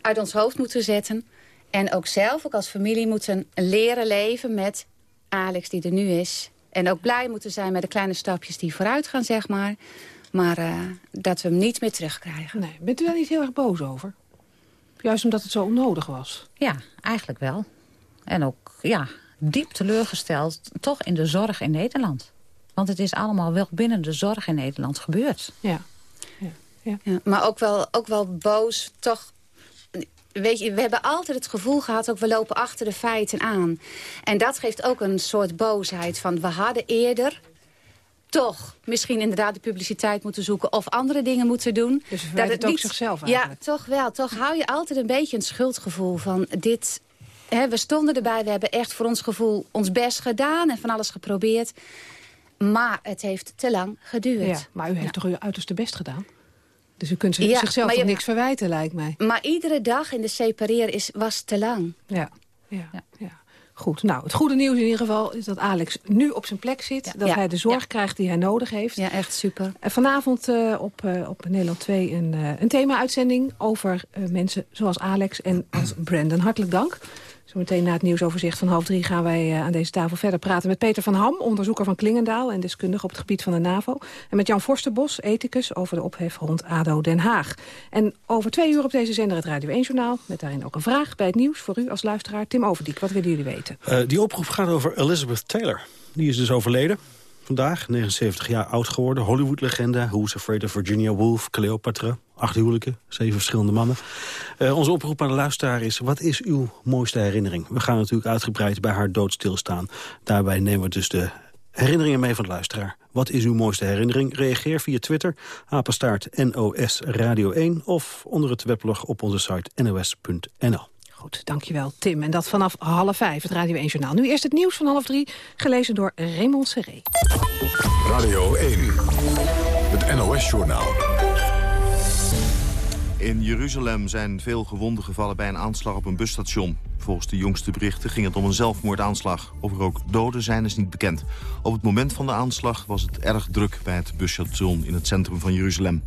uit ons hoofd moeten zetten. En ook zelf, ook als familie, moeten leren leven met Alex die er nu is. En ook blij moeten zijn met de kleine stapjes die vooruit gaan, zeg maar. Maar uh, dat we hem niet meer terugkrijgen. Nee. Bent u daar niet heel erg boos over? Juist omdat het zo onnodig was? Ja, eigenlijk wel. En ook, ja, diep teleurgesteld toch in de zorg in Nederland. Want het is allemaal wel binnen de zorg in Nederland gebeurd. Ja. ja, ja. ja maar ook wel, ook wel boos, toch... Weet je, we hebben altijd het gevoel gehad, ook we lopen achter de feiten aan. En dat geeft ook een soort boosheid van... we hadden eerder toch misschien inderdaad de publiciteit moeten zoeken... of andere dingen moeten doen. Dus dat het ook niet, zichzelf eigenlijk. Ja, toch wel. Toch hou je altijd een beetje een schuldgevoel van... dit He, we stonden erbij, we hebben echt voor ons gevoel ons best gedaan... en van alles geprobeerd. Maar het heeft te lang geduurd. Ja, maar u heeft ja. toch uw uiterste best gedaan? Dus u kunt ja, zichzelf toch niks verwijten, lijkt mij. Maar iedere dag in de separeer is, was te lang. Ja, ja, ja. Goed, nou, het goede nieuws in ieder geval is dat Alex nu op zijn plek zit. dat hij de zorg krijgt die hij nodig heeft. Ja, echt super. En vanavond uh, op, uh, op Nederland 2 een, uh, een thema-uitzending over mensen zoals Alex en als Brandon. Hartelijk dank. Zometeen na het nieuwsoverzicht van half drie gaan wij uh, aan deze tafel verder praten met Peter van Ham, onderzoeker van Klingendaal en deskundige op het gebied van de NAVO. En met Jan Forsterbos, ethicus, over de ophef rond ADO Den Haag. En over twee uur op deze zender het Radio 1-journaal, met daarin ook een vraag bij het nieuws voor u als luisteraar. Tim Overdiek, wat willen jullie weten? Uh, die oproep gaat over Elizabeth Taylor. Die is dus overleden vandaag, 79 jaar oud geworden. Hollywood-legende, Who's Afraid of Virginia Woolf, Cleopatra. Acht huwelijken, zeven verschillende mannen. Uh, onze oproep aan de luisteraar is, wat is uw mooiste herinnering? We gaan natuurlijk uitgebreid bij haar dood stilstaan. Daarbij nemen we dus de herinneringen mee van de luisteraar. Wat is uw mooiste herinnering? Reageer via Twitter, apenstaart NOS Radio 1... of onder het weblog op onze site nos.nl. Goed, dankjewel Tim. En dat vanaf half vijf, het Radio 1 Journaal. Nu eerst het nieuws van half drie, gelezen door Raymond Serré. Radio 1, het NOS Journaal. In Jeruzalem zijn veel gewonden gevallen bij een aanslag op een busstation. Volgens de jongste berichten ging het om een zelfmoordaanslag. Of er ook doden zijn is niet bekend. Op het moment van de aanslag was het erg druk bij het busstation in het centrum van Jeruzalem.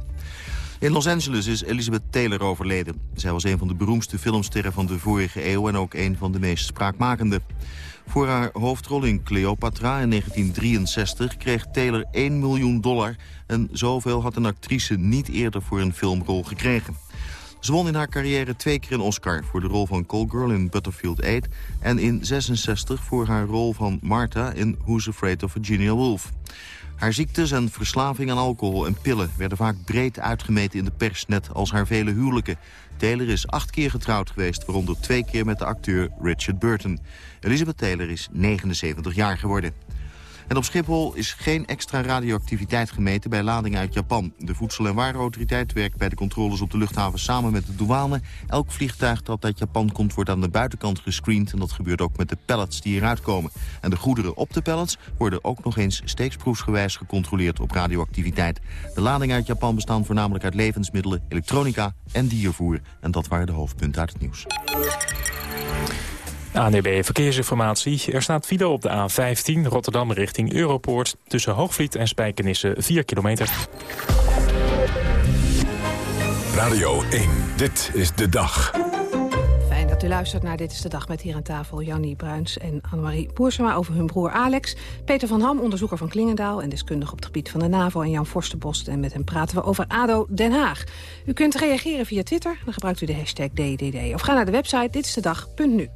In Los Angeles is Elizabeth Taylor overleden. Zij was een van de beroemdste filmsterren van de vorige eeuw... en ook een van de meest spraakmakende. Voor haar hoofdrol in Cleopatra in 1963 kreeg Taylor 1 miljoen dollar... en zoveel had een actrice niet eerder voor een filmrol gekregen. Ze won in haar carrière twee keer een Oscar voor de rol van Call Girl in Butterfield 8... en in 66 voor haar rol van Martha in Who's Afraid of Virginia Woolf. Haar ziektes en verslaving aan alcohol en pillen werden vaak breed uitgemeten in de pers, net als haar vele huwelijken. Taylor is acht keer getrouwd geweest, waaronder twee keer met de acteur Richard Burton. Elizabeth Taylor is 79 jaar geworden. En op Schiphol is geen extra radioactiviteit gemeten bij ladingen uit Japan. De Voedsel- en Warenautoriteit werkt bij de controles op de luchthaven samen met de douane. Elk vliegtuig dat uit Japan komt wordt aan de buitenkant gescreend... en dat gebeurt ook met de pallets die eruit komen. En de goederen op de pallets worden ook nog eens steeksproefsgewijs gecontroleerd op radioactiviteit. De ladingen uit Japan bestaan voornamelijk uit levensmiddelen, elektronica en diervoer. En dat waren de hoofdpunten uit het nieuws. ANDB Verkeersinformatie. Er staat file op de A15 Rotterdam richting Europoort... tussen Hoogvliet en Spijkenisse 4 kilometer. Radio 1, dit is de dag. Fijn dat u luistert naar Dit is de Dag met hier aan tafel... Jannie Bruins en Annemarie Boersema over hun broer Alex. Peter van Ham, onderzoeker van Klingendaal... en deskundige op het gebied van de NAVO en Jan Forsterbost. En met hem praten we over ADO Den Haag. U kunt reageren via Twitter, dan gebruikt u de hashtag DDD. Of ga naar de website ditstedag.nu.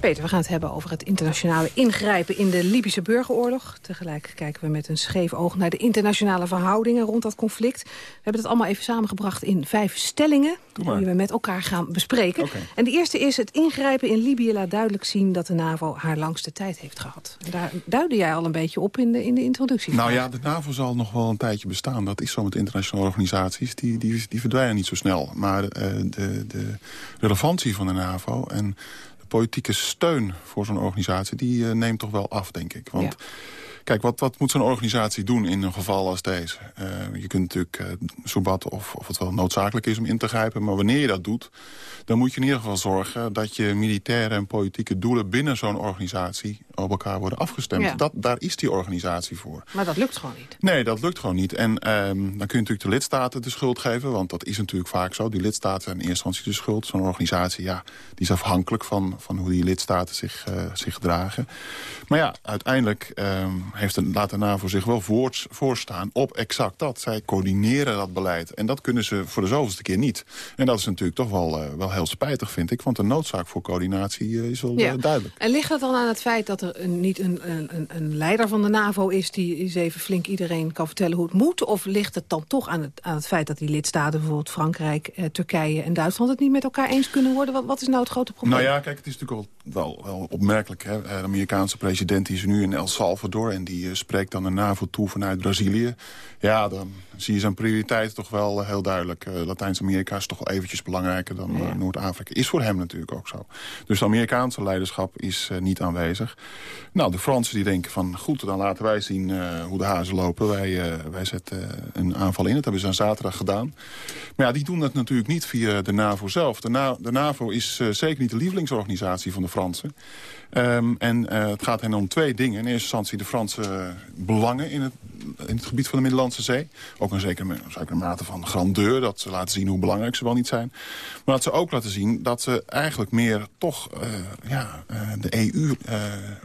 Peter, we gaan het hebben over het internationale ingrijpen in de Libische burgeroorlog. Tegelijk kijken we met een scheef oog naar de internationale verhoudingen rond dat conflict. We hebben het allemaal even samengebracht in vijf stellingen die we met elkaar gaan bespreken. Okay. En de eerste is het ingrijpen in Libië laat duidelijk zien dat de NAVO haar langste tijd heeft gehad. Daar duidde jij al een beetje op in de, in de introductie. Nou ja, de NAVO zal nog wel een tijdje bestaan. Dat is zo met internationale organisaties. Die, die, die verdwijnen niet zo snel. Maar uh, de, de relevantie van de NAVO en politieke steun voor zo'n organisatie... die uh, neemt toch wel af, denk ik. Want ja. kijk, wat, wat moet zo'n organisatie doen in een geval als deze? Uh, je kunt natuurlijk uh, soebatten of, of het wel noodzakelijk is om in te grijpen... maar wanneer je dat doet, dan moet je in ieder geval zorgen... dat je militaire en politieke doelen binnen zo'n organisatie... op elkaar worden afgestemd. Ja. Dat, daar is die organisatie voor. Maar dat lukt gewoon niet. Nee, dat lukt gewoon niet. En um, dan kun je natuurlijk de lidstaten de schuld geven... want dat is natuurlijk vaak zo. Die lidstaten zijn in eerste instantie de schuld. Zo'n organisatie, ja, die is afhankelijk van, van hoe die lidstaten zich, uh, zich gedragen. Maar ja, uiteindelijk um, heeft de, laat de NAVO zich wel voor, voorstaan op exact dat. Zij coördineren dat beleid. En dat kunnen ze voor de zoveelste keer niet. En dat is natuurlijk toch wel, uh, wel heel spijtig, vind ik. Want de noodzaak voor coördinatie uh, is wel ja. duidelijk. En ligt het dan aan het feit dat er een, niet een, een, een leider van de NAVO is... die eens even flink iedereen kan vertellen hoe het moet? Of ligt het dan toch aan het, aan het feit dat die lidstaten... bijvoorbeeld Frankrijk, eh, Turkije en Duitsland... het niet met elkaar eens kunnen worden? Wat, wat is nou het grote probleem? Nou ja, kijk, het is natuurlijk wel, wel, wel opmerkelijk. Hè? De Amerikaanse president is nu in El Salvador... en die uh, spreekt dan de NAVO toe vanuit Brazilië. Ja, dan zie je zijn prioriteit toch wel uh, heel duidelijk. Uh, Latijns-Amerika is toch wel eventjes belangrijker dan ja. Noord-Afrika. Is voor hem natuurlijk ook zo. Dus het Amerikaanse leiderschap is niet aanwezig. Nou, de Fransen die denken van, goed, dan laten wij zien uh, hoe de hazen lopen. Wij, uh, wij zetten een aanval in. Dat hebben ze aan zaterdag gedaan. Maar ja, die doen dat natuurlijk niet via de NAVO zelf. De, de NAVO is zeker niet de lievelingsorganisatie van de Fransen. Um, en het gaat hen om twee dingen. In eerste instantie de Franse belangen in het, in het gebied van de Middellandse Zee. Ook een zekere, zekere mate van grandeur. Dat ze laten zien hoe belangrijk ze wel niet zijn. Maar dat ze ook laten zien dat ze eigenlijk meer toch ja, de EU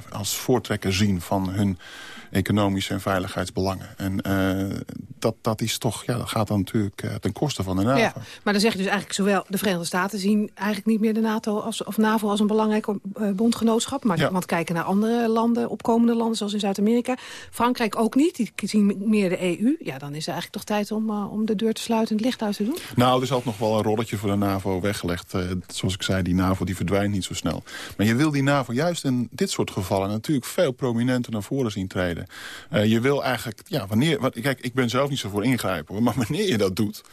als voortrekker zien van hun economische en veiligheidsbelangen. En uh, dat, dat, is toch, ja, dat gaat dan natuurlijk uh, ten koste van de NAVO. Ja, maar dan zeg je dus eigenlijk zowel de Verenigde Staten zien eigenlijk niet meer de NATO als, of NAVO als een belangrijk uh, bondgenootschap. Maar ja. want kijken naar andere landen, opkomende landen zoals in Zuid-Amerika. Frankrijk ook niet, die zien meer de EU. Ja, dan is het eigenlijk toch tijd om, om de deur te sluiten en het licht uit te doen. Nou, er is altijd nog wel een rolletje voor de NAVO weggelegd. zoals ik zei, die NAVO die verdwijnt niet zo snel. Maar je wil die NAVO juist in dit soort gevallen natuurlijk veel prominenter naar voren zien treden. Uh, je wil eigenlijk, ja, wanneer... Wat, kijk, ik ben zelf niet zo voor ingrijpen, maar wanneer je dat doet...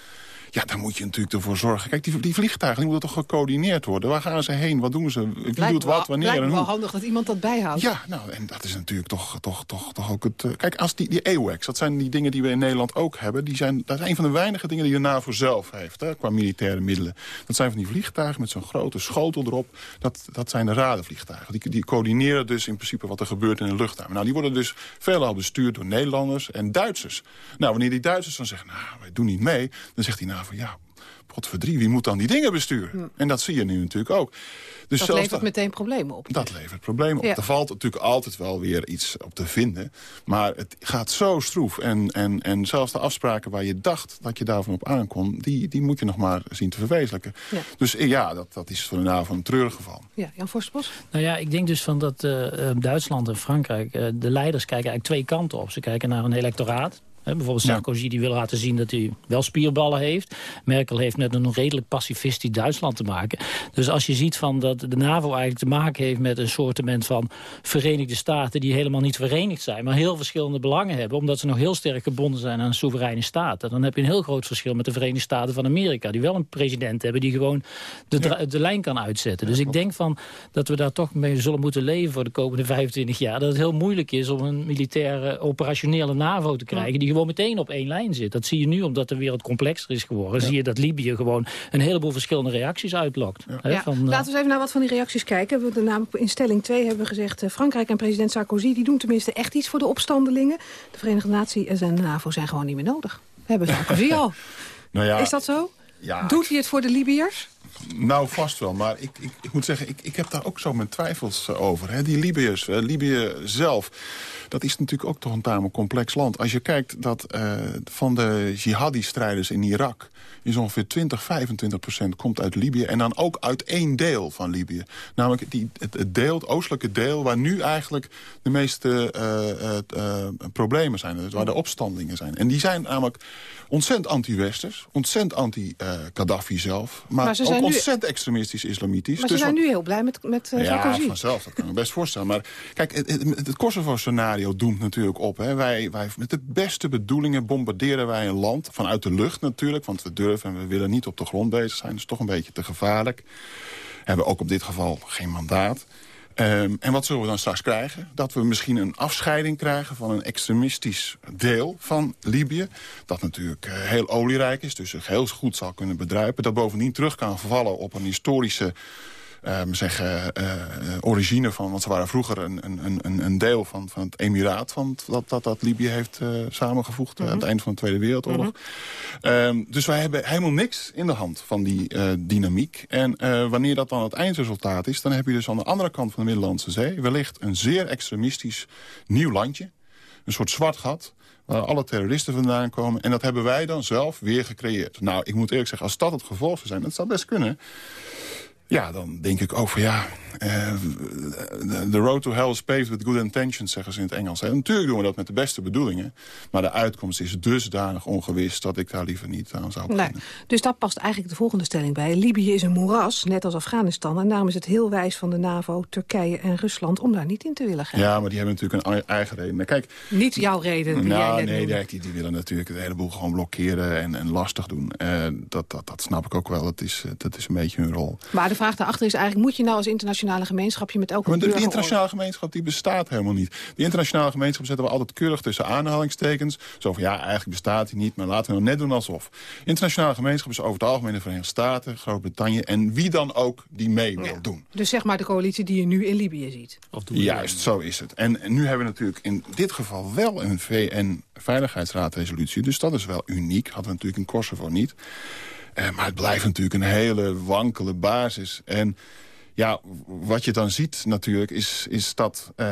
Ja, dan moet je natuurlijk ervoor zorgen. Kijk, die, die vliegtuigen die moeten toch gecoördineerd worden? Waar gaan ze heen? Wat doen ze? Wie lijkt doet wat, wanneer en hoe? wel handig dat iemand dat bijhoudt. Ja, nou, en dat is natuurlijk toch, toch, toch, toch ook het... Uh, kijk, als die, die AWACS, dat zijn die dingen die we in Nederland ook hebben. Die zijn, dat is een van de weinige dingen die de NAVO zelf heeft, hè, qua militaire middelen. Dat zijn van die vliegtuigen met zo'n grote schotel erop. Dat, dat zijn de radarvliegtuigen. Die, die coördineren dus in principe wat er gebeurt in de luchtruim. Nou, die worden dus veelal bestuurd door Nederlanders en Duitsers. Nou, wanneer die Duitsers dan zeggen, nou, wij doen niet mee... dan zegt die NAVO, ja, potverdrie, wie moet dan die dingen besturen? Hm. En dat zie je nu natuurlijk ook. Dus dat levert dat, meteen problemen op. Dat levert problemen op. Ja. Er valt natuurlijk altijd wel weer iets op te vinden. Maar het gaat zo stroef. En, en, en zelfs de afspraken waar je dacht dat je daarvan op aankon... die, die moet je nog maar zien te verwezenlijken. Ja. Dus eh, ja, dat, dat is voor de NAVO een treurig geval. Ja, Jan Forstbos? Nou ja, ik denk dus van dat uh, Duitsland en Frankrijk... Uh, de leiders kijken eigenlijk twee kanten op. Ze kijken naar een electoraat bijvoorbeeld Sarkozy die wil laten zien dat hij wel spierballen heeft. Merkel heeft met een redelijk pacifistisch Duitsland te maken. Dus als je ziet van dat de NAVO eigenlijk te maken heeft met een soortement van Verenigde Staten... die helemaal niet verenigd zijn, maar heel verschillende belangen hebben... omdat ze nog heel sterk gebonden zijn aan soevereine staten. Dan heb je een heel groot verschil met de Verenigde Staten van Amerika... die wel een president hebben die gewoon de, de lijn kan uitzetten. Dus ik denk van dat we daar toch mee zullen moeten leven voor de komende 25 jaar. Dat het heel moeilijk is om een militaire operationele NAVO te krijgen... die gewoon meteen op één lijn zit. Dat zie je nu omdat de wereld complexer is geworden. Zie je dat Libië gewoon een heleboel verschillende reacties uitlokt. Ja. Hè, van, uh... Laten we eens even naar wat van die reacties kijken. We, namelijk in stelling 2 hebben we gezegd... Uh, Frankrijk en president Sarkozy die doen tenminste echt iets voor de opstandelingen. De Verenigde Naties en de NAVO zijn gewoon niet meer nodig. We hebben Sarkozy [LAUGHS] al. Nou ja, is dat zo? Ja. Doet hij het voor de Libiërs? Nou, vast wel. Maar ik, ik, ik moet zeggen, ik, ik heb daar ook zo mijn twijfels over. Hè. Die Libiërs, Libië zelf, dat is natuurlijk ook toch een tamelijk complex land. Als je kijkt dat uh, van de jihadi-strijders in Irak... is ongeveer 20, 25 procent komt uit Libië. En dan ook uit één deel van Libië. Namelijk die, het, het deel, het oostelijke deel... waar nu eigenlijk de meeste uh, problemen zijn. Dus waar de opstandingen zijn. En die zijn namelijk ontzettend anti-westers. Ontzettend anti-Gaddafi zelf. Maar, maar ook ontzettend extremistisch islamitisch. Maar ze dus zijn nu heel blij met, met uh, Ja, vanzelf. Dat kan ik me best voorstellen. Maar kijk, het, het, het Kosovo-scenario doemt natuurlijk op. Hè. Wij, wij, met de beste bedoelingen bombarderen wij een land. Vanuit de lucht natuurlijk. Want we durven en we willen niet op de grond bezig zijn. Dat is toch een beetje te gevaarlijk. Hebben ook op dit geval geen mandaat. Um, en wat zullen we dan straks krijgen? Dat we misschien een afscheiding krijgen van een extremistisch deel van Libië. Dat natuurlijk uh, heel olierijk is, dus zich heel goed zal kunnen bedruipen. Dat bovendien terug kan vervallen op een historische um, zeggen, uh, origine van... want ze waren vroeger een, een, een, een deel van, van het emiraat... Van, dat, dat, dat Libië heeft uh, samengevoegd mm -hmm. aan het eind van de Tweede Wereldoorlog. Mm -hmm. um, dus wij hebben helemaal niks in de hand van die uh, dynamiek. En wanneer dat dan het eindresultaat is... dan heb je dus aan de andere kant van de Middellandse Zee... wellicht een zeer extremistisch nieuw landje. Een soort zwart gat waar alle terroristen vandaan komen. En dat hebben wij dan zelf weer gecreëerd. Nou, ik moet eerlijk zeggen, als dat het gevolg zou zijn... dat zou best kunnen... Ja, dan denk ik van ja, uh, the road to hell is paved with good intentions, zeggen ze in het Engels. En natuurlijk doen we dat met de beste bedoelingen. Maar de uitkomst is dusdanig ongewis dat ik daar liever niet aan zou beginnen. Nee, dus dat past eigenlijk de volgende stelling bij. Libië is een moeras, net als Afghanistan. En daarom is het heel wijs van de NAVO, Turkije en Rusland om daar niet in te willen gaan. Ja, maar die hebben natuurlijk een eigen reden. Kijk, niet jouw reden? Die nou, jij nee, die, die, willen natuurlijk het heleboel gewoon blokkeren en, en lastig doen. Uh, dat, dat, dat snap ik ook wel. Dat is, dat is een beetje hun rol. Maar de vraag daarachter is eigenlijk... moet je nou als internationale gemeenschap je met elke maar burger... Die internationale gemeenschap die bestaat helemaal niet. Die internationale gemeenschap zetten we altijd keurig tussen aanhalingstekens. Zo van ja, eigenlijk bestaat die niet, maar laten we nou net doen alsof. Internationale gemeenschap is over het algemeen de Verenigde Staten, Groot-Brittannië... en wie dan ook die mee wil doen. Dus zeg maar de coalitie die je nu in Libië ziet. Juist, zo is het. En, en nu hebben we natuurlijk in dit geval wel een VN-veiligheidsraadresolutie. Dus dat is wel uniek. Hadden we natuurlijk in Kosovo niet. Eh, maar het blijft natuurlijk een hele wankele basis. En ja, wat je dan ziet natuurlijk is, is dat uh,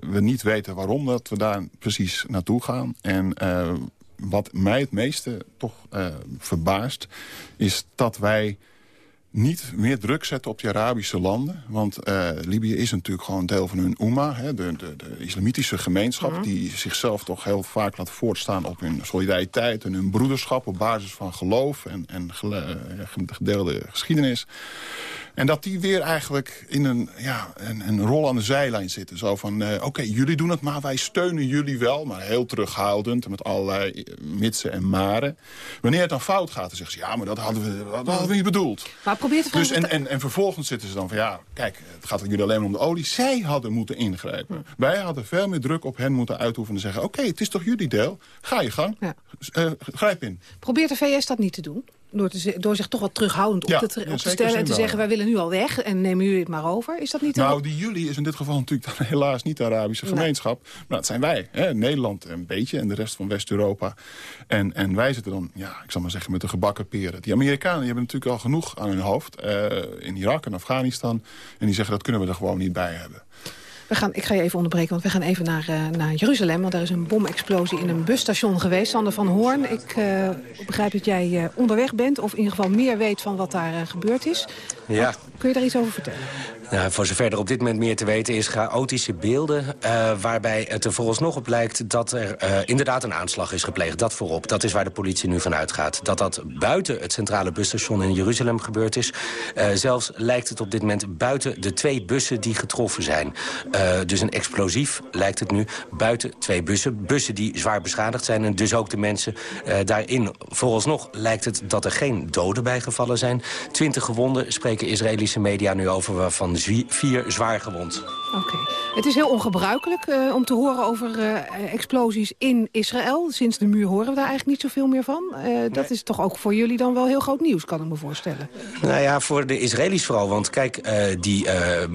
we niet weten waarom dat we daar precies naartoe gaan. En uh, wat mij het meeste toch verbaast is dat wij niet meer druk zetten op die Arabische landen. Want uh, Libië is natuurlijk gewoon deel van hun Umma, hè, de, de, de islamitische gemeenschap... Mm. die zichzelf toch heel vaak laat voortstaan op hun solidariteit... en hun broederschap op basis van geloof en, en gedeelde geschiedenis. En dat die weer eigenlijk in een, ja, een, een rol aan de zijlijn zitten. Zo van, uh, oké, okay, jullie doen het, maar wij steunen jullie wel. Maar heel terughoudend, met allerlei mitsen en maren. Wanneer het dan fout gaat, dan zeggen ze... ja, maar dat hadden we, dat hadden we niet bedoeld. Maar probeer te dus en, en, en vervolgens zitten ze dan van... ja, kijk, het gaat jullie alleen maar om de olie. Zij hadden moeten ingrijpen. Hm. Wij hadden veel meer druk op hen moeten uitoefenen. En zeggen, oké, okay, het is toch jullie deel. Ga je gang. Ja. Uh, grijp in. Probeert de VS dat niet te doen? Door, te, door zich toch wat terughoudend op, ja, te, op te stellen en te zeggen... wij willen nu al weg en nemen jullie het maar over. Is dat niet... Nou, die jullie is in dit geval natuurlijk dan [LAUGHS] helaas niet de Arabische gemeenschap. Maar dat zijn wij. Hè? Nederland een beetje en de rest van West-Europa. En, en wij zitten dan, ja, ik zal maar zeggen, met de gebakken peren. Die Amerikanen die hebben natuurlijk al genoeg aan hun hoofd. Uh, in Irak en Afghanistan. En die zeggen, dat kunnen we er gewoon niet bij hebben. We gaan, ik ga je even onderbreken, want we gaan even naar, uh, naar Jeruzalem. Want daar is een bomexplosie in een busstation geweest. Sander van Hoorn, ik uh, begrijp dat jij uh, onderweg bent... of in ieder geval meer weet van wat daar gebeurd is. Ja. Wat, kun je daar iets over vertellen? Voor zover er op dit moment meer te weten is chaotische beelden... Uh, waarbij het er vooralsnog op lijkt dat er uh, inderdaad een aanslag is gepleegd. Dat voorop, dat is waar de politie nu van uitgaat. Dat dat buiten het centrale busstation in Jeruzalem gebeurd is. Uh, zelfs lijkt het op dit moment buiten de twee bussen die getroffen zijn. dus een explosief lijkt het nu buiten twee bussen. Bussen die zwaar beschadigd zijn en dus ook de mensen daarin. Vooralsnog lijkt het dat er geen doden bijgevallen zijn. Twintig gewonden spreken Israëlische media nu over... waarvan vier zwaar gewond. Oké. Okay. Het is heel ongebruikelijk uh, om te horen over uh, explosies in Israël. Sinds de muur horen we daar eigenlijk niet zoveel meer van. Uh, nee. Dat is toch ook voor jullie dan wel heel groot nieuws, kan ik me voorstellen. Nou ja, voor de Israëli's vooral. Want kijk, die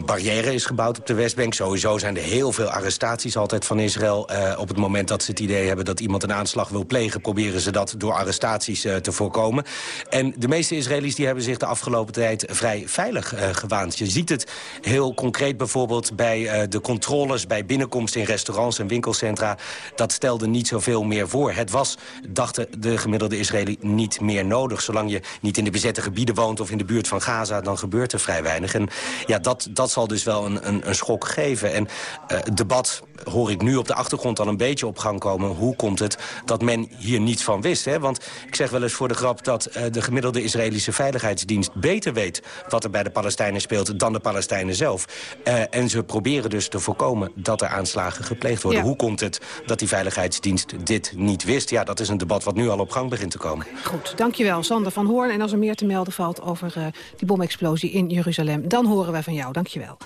barrière is gebouwd op de Westbank. Sowieso zijn er heel veel arrestaties altijd van Israël. op het moment dat ze het idee hebben dat iemand een aanslag wil plegen... proberen ze dat door arrestaties te voorkomen. En de meeste Israëli's die hebben zich de afgelopen tijd vrij veilig gewaand. Je ziet het heel concreet bijvoorbeeld bij uh, de controles... bij binnenkomst in restaurants en winkelcentra. Dat stelde niet zoveel meer voor. Het was, dachten de gemiddelde Israëli, niet meer nodig. Zolang je niet in de bezette gebieden woont of in de buurt van Gaza... dan gebeurt er vrij weinig. En ja, dat, dat zal dus wel een, een, een schok geven. En het debat hoor ik nu op de achtergrond al een beetje op gang komen. Hoe komt het dat men hier niets van wist? Hè? Want ik zeg wel eens voor de grap dat uh, de gemiddelde Israëlische veiligheidsdienst... beter weet wat er bij de Palestijnen speelt dan de Palestijnen zelf. Uh, en ze proberen dus te voorkomen dat er aanslagen gepleegd worden. Ja. Hoe komt het dat die veiligheidsdienst dit niet wist? Ja, dat is een debat wat nu al op gang begint te komen. Goed, dankjewel Sander van Hoorn. En als er meer te melden valt over uh, die bomexplosie in Jeruzalem... dan horen wij van jou. Dankjewel.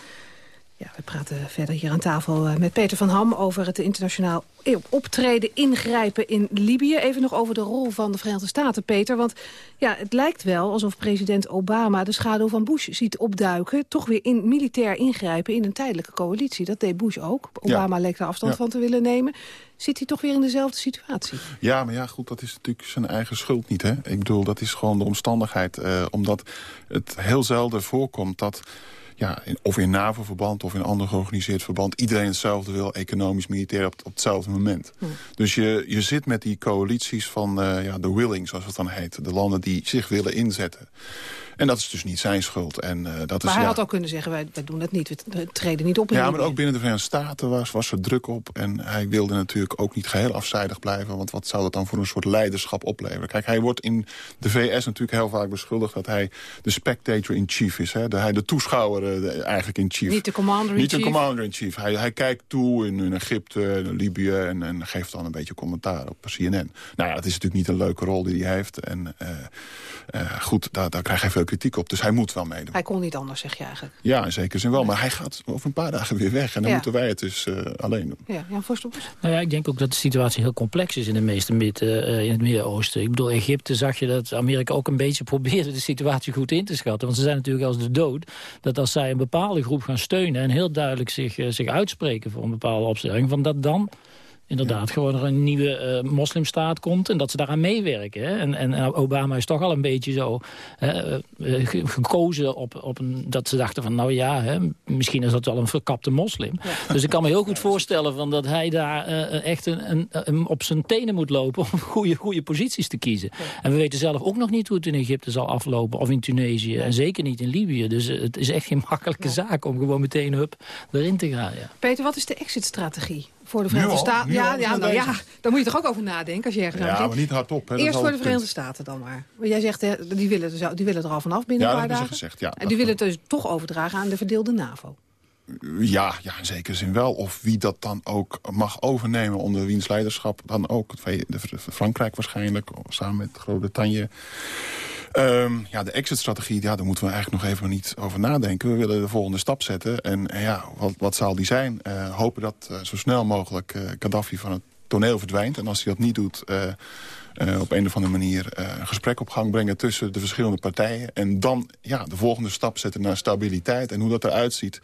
Ja, we praten verder hier aan tafel met Peter van Ham... over het internationaal optreden, ingrijpen in Libië. Even nog over de rol van de Verenigde Staten, Peter. Want ja, het lijkt wel alsof president Obama de schaduw van Bush ziet opduiken. Toch weer in militair ingrijpen in een tijdelijke coalitie. Dat deed Bush ook. Obama ja. leek daar afstand ja. van te willen nemen. Zit hij toch weer in dezelfde situatie? Ja, maar ja, goed, dat is natuurlijk zijn eigen schuld niet. Hè? Ik bedoel, dat is gewoon de omstandigheid. Uh, omdat het heel zelden voorkomt dat ja, in, of in NAVO-verband of in ander georganiseerd verband... iedereen hetzelfde wil, economisch, militair, op, op hetzelfde moment. Hm. Dus je, je zit met die coalities van uh, ja, de willing, zoals het dan heet. De landen die zich willen inzetten. En dat is dus niet zijn schuld. En, uh, dat maar is, hij ja, had ook kunnen zeggen, wij, wij doen dat niet. We treden niet op in Ja, maar ook binnen de Verenigde Staten was, was er druk op. En hij wilde natuurlijk ook niet geheel afzijdig blijven. Want wat zou dat dan voor een soort leiderschap opleveren? Kijk, hij wordt in de VS natuurlijk heel vaak beschuldigd... dat hij de spectator-in-chief is. Hè? Dat hij de toeschouwer uh, eigenlijk in chief. Niet de commander-in-chief. Niet de commander-in-chief. Hij, hij kijkt toe in, in Egypte, in Libië... En, en geeft dan een beetje commentaar op CNN. Nou ja, het is natuurlijk niet een leuke rol die hij heeft. En uh, goed, daar, daar krijgt hij veel kritiek op. Dus hij moet wel meedoen. Hij kon niet anders, zeg je eigenlijk. Ja, in zekere zin wel. Maar hij gaat over een paar dagen weer weg. En dan moeten wij het dus uh, alleen doen. Ja, Jan? Nou ja, ik denk ook dat de situatie heel complex is in, de meeste mid, uh, in het Midden-Oosten. Ik bedoel, Egypte zag je dat Amerika ook een beetje [LAUGHS] probeerde de situatie goed in te schatten. Want ze zijn natuurlijk als de dood dat als zij een bepaalde groep gaan steunen... en heel duidelijk zich, uh, zich uitspreken voor een bepaalde opstelling... van dat dan inderdaad gewoon er een nieuwe uh, moslimstaat komt... en dat ze daaraan meewerken. Hè? En, en, Obama is toch al een beetje zo uh, gekozen op, op een... dat ze dachten van, nou ja, hè, misschien is dat wel een verkapte moslim. Ja. Dus ik kan me heel goed voorstellen van dat hij daar uh, echt een, een, een, op zijn tenen moet lopen... om [LAUGHS] goede, goede posities te kiezen. Ja. En we weten zelf ook nog niet hoe het in Egypte zal aflopen... of in Tunesië, en zeker niet in Libië. Dus het is echt geen makkelijke zaak om gewoon meteen hup, erin te gaan. Ja. Peter, wat is de exit-strategie? Voor de Verenigde Staten. Ja, ja, nou, ja, daar moet je toch ook over nadenken als je ergens Ja, maar niet hardop. Hè, Eerst voor de Verenigde Staten dan maar. Jij zegt, die willen, die willen er al vanaf binnen ja, een paar dagen. Gezegd, ja, en die willen het dus toch overdragen aan de verdeelde NAVO. Ja, ja, in zekere zin wel. Of wie dat dan ook mag overnemen onder wiens leiderschap dan ook. Frankrijk waarschijnlijk, samen met Groot-Brittannië. Um, ja, de exit-strategie, ja, daar moeten we eigenlijk nog even niet over nadenken. We willen de volgende stap zetten. En, en ja, wat, wat zal die zijn? Uh, hopen dat uh, zo snel mogelijk uh, Gaddafi van het toneel verdwijnt. En als hij dat niet doet, op een of andere manier een gesprek op gang brengen tussen de verschillende partijen. En dan ja, de volgende stap zetten naar stabiliteit. En hoe dat eruit ziet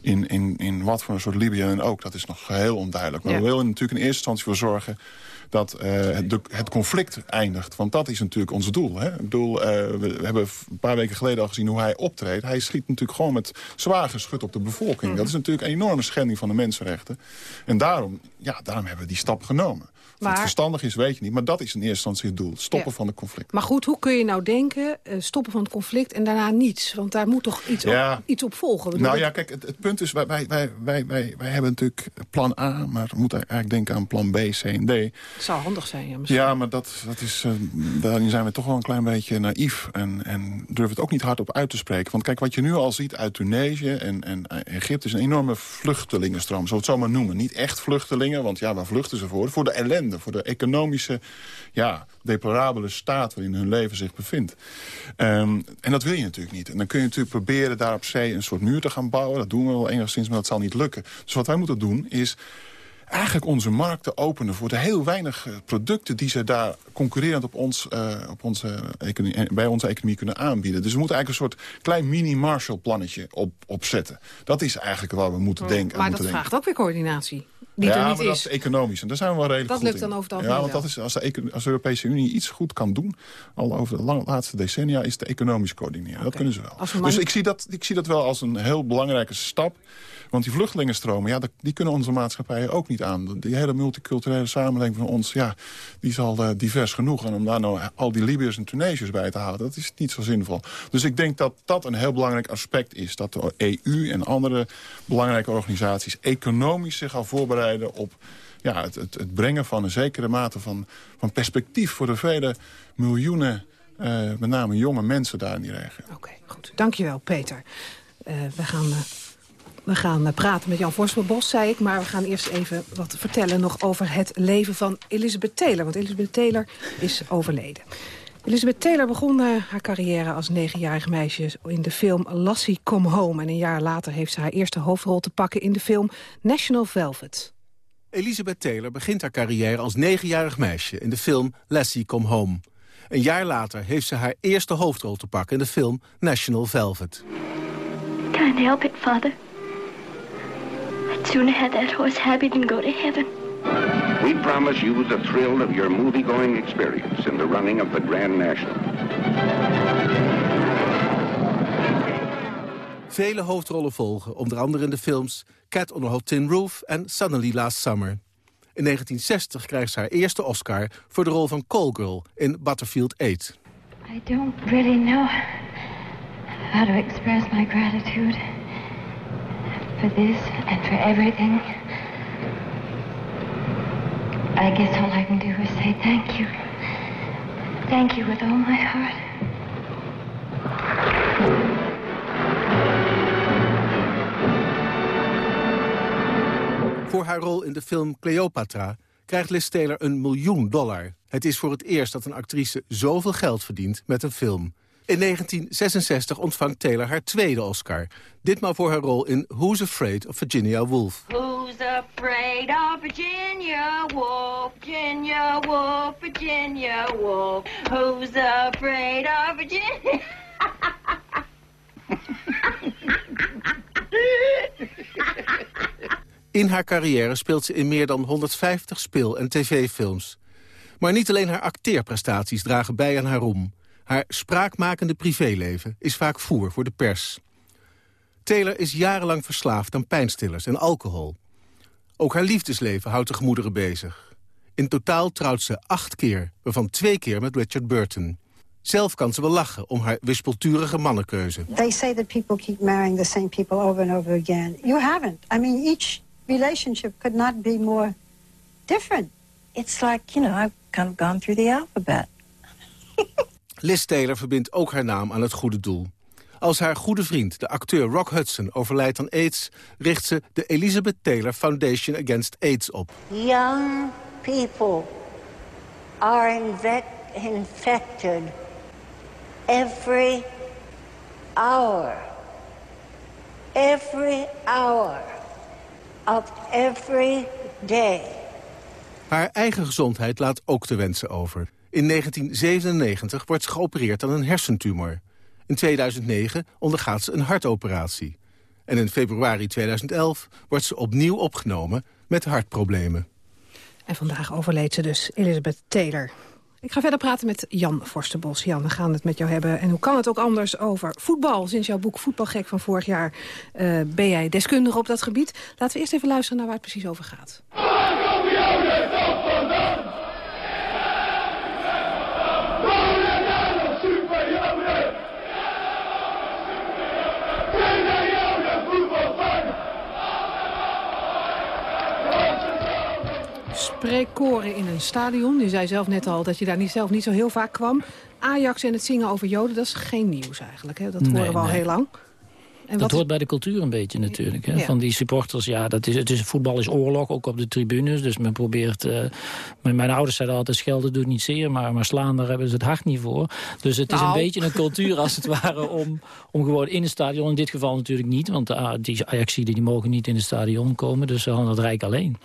in, in, in wat voor een soort Libië en ook, dat is nog heel onduidelijk. Maar ja. we willen natuurlijk in eerste instantie voor zorgen dat uh, het, het, conflict eindigt. Want dat is natuurlijk ons doel. Hè? Ik bedoel, uh, we, hebben een paar weken geleden al gezien hoe hij optreedt. Hij schiet natuurlijk gewoon met zwaar geschut op de bevolking. Dat is natuurlijk een enorme schending van de mensenrechten. En daarom, ja, daarom hebben we die stap genomen. Maar, het verstandig is, weet je niet. Maar dat is in eerste instantie het doel. Stoppen ja. van het conflict. Maar goed, hoe kun je nou denken, uh, stoppen van het conflict en daarna niets? Want daar moet toch iets, ja. op, iets op volgen? Nou ja, kijk, het, het, punt is, wij, wij, wij, wij, wij, wij hebben natuurlijk plan A... maar we moeten eigenlijk denken aan plan B, C en D. Het zou handig zijn, ja. Misschien. Ja, maar dat, dat is, uh, daarin zijn we toch wel een klein beetje naïef. En, en durven het ook niet hard op uit te spreken. Want kijk, wat je nu al ziet uit Tunesië en, en Egypte... is een enorme vluchtelingenstroom, zo het zo maar noemen. Niet echt vluchtelingen, want ja, waar vluchten ze voor? Voor de ellende, voor de economische, ja, deplorabele staat... waarin hun leven zich bevindt. Um, en dat wil je natuurlijk niet. En dan kun je natuurlijk proberen daar op zee een soort muur te gaan bouwen. Dat doen we wel enigszins, maar dat zal niet lukken. Dus wat wij moeten doen is eigenlijk onze markten openen voor de heel weinig producten... die ze daar concurrerend op ons, uh, op onze economie, bij onze economie kunnen aanbieden. Dus we moeten eigenlijk een soort klein mini-Marshall-plannetje op, opzetten. Dat is eigenlijk waar we moeten denken. Maar moeten dat vraagt ook weer coördinatie. Die ja, er niet maar is. dat is economisch. En daar zijn we wel redelijk dat goed lukt dan over het Ja, want dat is, als, de, als de Europese Unie iets goed kan doen... al over de laatste decennia, is het economisch coördineren. Okay. Dat kunnen ze wel. Man... Dus ik zie, dat, ik zie dat wel als een heel belangrijke stap. Want die vluchtelingenstromen, ja, die kunnen onze maatschappijen ook niet aan. Die hele multiculturele samenleving van ons, ja, die is al uh, divers genoeg. En om daar nou al die Libiërs en Tunesiërs bij te houden, dat is niet zo zinvol. Dus ik denk dat dat een heel belangrijk aspect is. Dat de EU en andere belangrijke organisaties economisch zich al voorbereiden op ja, het, het, brengen van een zekere mate van, van perspectief... voor de vele miljoenen, uh, met name jonge mensen daar in die regio. Oké, goed. Dankjewel, Peter. Uh, we gaan... Uh... We gaan praten met Jan Forstelbos, zei ik. Maar we gaan eerst even wat vertellen nog over het leven van Elizabeth Taylor. Want Elizabeth Taylor is overleden. Elizabeth Taylor begon haar carrière als negenjarig meisje in de film Lassie Come Home. En een jaar later heeft ze haar eerste hoofdrol te pakken in de film National Velvet. Elizabeth Taylor begint haar carrière als negenjarig meisje in de film Lassie Come Home. Een jaar later heeft ze haar eerste hoofdrol te pakken in de film National Velvet. Can't help it, father. I'd sooner have that horse happy than go to heaven. We promise you the thrill of your movie-going experience in the running of the Grand National. Vele hoofdrollen volgen, onder andere in de films Cat on a Hot Tin Roof en Suddenly Last Summer. In 1960 krijgt ze haar eerste Oscar voor de rol van Call Girl in Butterfield 8. I don't really know how to express my gratitude for this and for everything. I guess all I can do is say thank you. Thank you with all my heart. Voor haar rol in de film Cleopatra krijgt Liz Taylor een miljoen dollar. Het is voor het eerst dat een actrice zoveel geld verdient met een film. In 1966 ontvangt Taylor haar tweede Oscar. Ditmaal voor haar rol in Who's Afraid of Virginia Woolf. Who's afraid of Virginia Woolf? Virginia Woolf, Virginia Woolf. Who's afraid of Virginia... [LAUGHS] In haar carrière speelt ze in meer dan 150 speel- en tv-films. Maar niet alleen haar acteerprestaties dragen bij aan haar roem. Haar spraakmakende privéleven is vaak voer voor de pers. Taylor is jarenlang verslaafd aan pijnstillers en alcohol. Ook haar liefdesleven houdt de gemoederen bezig. In totaal trouwt ze acht keer, waarvan twee keer met Richard Burton. Zelf kan ze wel lachen om haar wispelturige mannenkeuze. They say that people keep marrying the same people over and over again. You haven't. I mean, each relationship could not be more different. It's like, you know, I've kind of gone through the alphabet. [LAUGHS] Liz Taylor verbindt ook haar naam aan het goede doel. Als haar goede vriend, de acteur Rock Hudson, overlijdt aan aids... richt ze de Elizabeth Taylor Foundation Against AIDS op. Young people are infected every hour. Every hour of every day. Haar eigen gezondheid laat ook te wensen over. In 1997 wordt ze geopereerd aan een hersentumor. In 2009 ondergaat ze een hartoperatie. En in februari 2011 wordt ze opnieuw opgenomen met hartproblemen. En vandaag overleed ze dus, Elizabeth Taylor. Ik ga verder praten met Jan Forsterbos. Jan, we gaan het met jou hebben. En hoe kan het ook anders over voetbal? Sinds jouw boek Voetbalgek van vorig jaar uh, ben jij deskundige op dat gebied. Laten we eerst even luisteren naar waar het precies over gaat. Spreekkoren in een stadion. Je zei zelf net al dat je daar niet, zelf niet zo heel vaak kwam. Ajax en het zingen over Joden, dat is geen nieuws eigenlijk. Hè? Dat horen Nee, we al nee. heel lang. En dat hoort bij de cultuur een beetje natuurlijk. Hè? Ja. Van die supporters, ja, dat is, het is, voetbal is oorlog, ook op de tribunes. Dus men probeert... eh, mijn, mijn ouders zeiden altijd, schelden doet niet zeer... maar, maar slaan, daar hebben ze het hart niet voor. Dus het is Nou. een beetje een cultuur als het ware... om, om gewoon in het stadion, in dit geval natuurlijk niet... want de, A- die Ajaxiden die mogen niet in het stadion komen... dus ze hadden het Rijk alleen.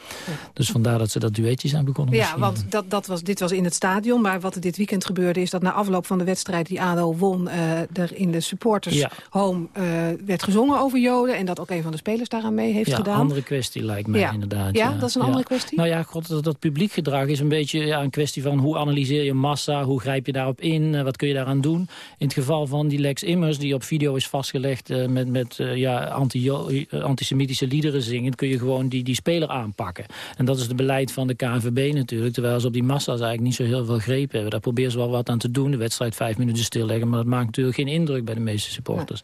Dus vandaar dat ze dat duetje zijn begonnen Ja, misschien. want dat, dat was, dit was in het stadion. Maar wat er dit weekend gebeurde is dat na afloop van de wedstrijd... die ADO won, eh, er in de supporters Ja. home eh, werd gezongen over Joden. En dat ook een van de spelers daaraan mee heeft ja, gedaan. andere kwestie lijkt mij Ja. inderdaad. Ja, dat is een andere kwestie? Nou ja, god, dat, dat publiekgedrag is een beetje ja, een kwestie van... hoe analyseer je massa, hoe grijp je daarop in, eh, wat kun je daaraan doen. In het geval van die Lex Immers, die op video is vastgelegd... eh, met, met eh, ja, anti antisemitische liederen zingen... kun je gewoon die, die speler aanpakken. En dat is het beleid van de KNVB natuurlijk. Terwijl ze op die massa's eigenlijk niet zo heel veel greep hebben. Daar proberen ze wel wat aan te doen, de wedstrijd vijf minuten stilleggen... maar dat maakt natuurlijk geen indruk bij de meeste supporters.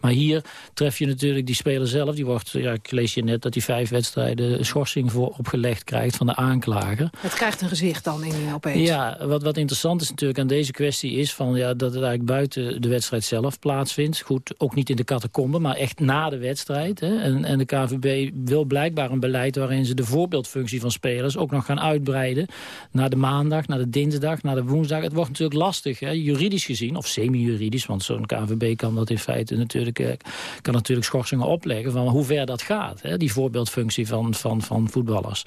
Maar hier tref je natuurlijk die speler zelf. Die wordt, ja, ik lees je net dat hij vijf wedstrijden schorsing voor opgelegd krijgt van de aanklager. Het krijgt een gezicht dan in opeens. Ja, wat, wat interessant is natuurlijk aan deze kwestie is van, ja, dat het eigenlijk buiten de wedstrijd zelf plaatsvindt. Goed, ook niet in de catacombe, maar echt na de wedstrijd. Hè. En, en de KVB wil blijkbaar een beleid waarin ze de voorbeeldfunctie van spelers ook nog gaan uitbreiden. Naar de maandag, naar de dinsdag, naar de woensdag. Het wordt natuurlijk lastig, hè, juridisch gezien, of semi-juridisch. Want zo'n KVB kan dat in feite natuurlijk, eh, kan natuurlijk schorsingen opleggen van hoe ver dat gaat. Hè, die voorbeeldfunctie van, van, van voetballers.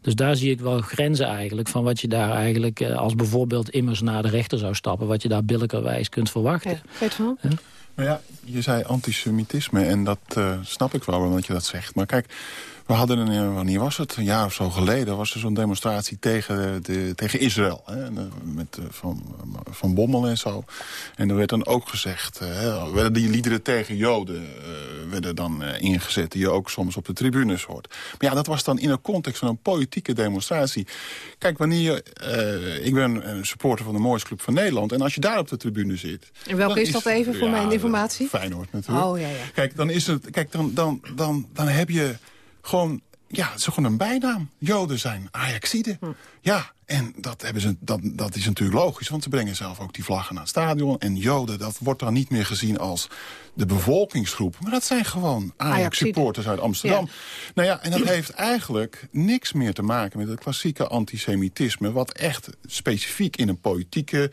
Dus daar zie ik wel grenzen eigenlijk van wat je daar eigenlijk eh, als bijvoorbeeld immers naar de rechter zou stappen. Wat je daar billijkerwijs kunt verwachten. Weet je wel? Maar ja, je zei antisemitisme en dat eh, snap ik wel dat je dat zegt. Maar kijk, we hadden een, eh, wanneer was het? Een jaar of zo geleden was er zo'n demonstratie tegen, de, tegen Israël. Hè, eh, met, eh, van, van Bommel en zo. En er werd dan ook gezegd, eh, hè, werden die liederen tegen Joden eh, werden dan eh, ingezet... die je ook soms op de tribunes hoort. Maar ja, dat was dan in een context van een politieke demonstratie. Kijk, wanneer je... eh, ik ben een supporter van de mooiste club van Nederland... en als je daar op de tribune zit... En welke is dat even voor ja, mijn informatie? Feyenoord natuurlijk. Oh, ja, ja. Kijk, dan, is het, kijk dan, dan, dan, dan heb je gewoon... Ja, het is gewoon een bijnaam. Joden zijn Ajaxiden. Hm. Ja, en dat, hebben ze, dat, dat is natuurlijk logisch, want ze brengen zelf ook die vlaggen naar het stadion. En Joden, dat wordt dan niet meer gezien als de bevolkingsgroep. Maar dat zijn gewoon Ajax-supporters uit Amsterdam. Nou ja, en dat heeft eigenlijk niks meer te maken met het klassieke antisemitisme... wat echt specifiek in een politieke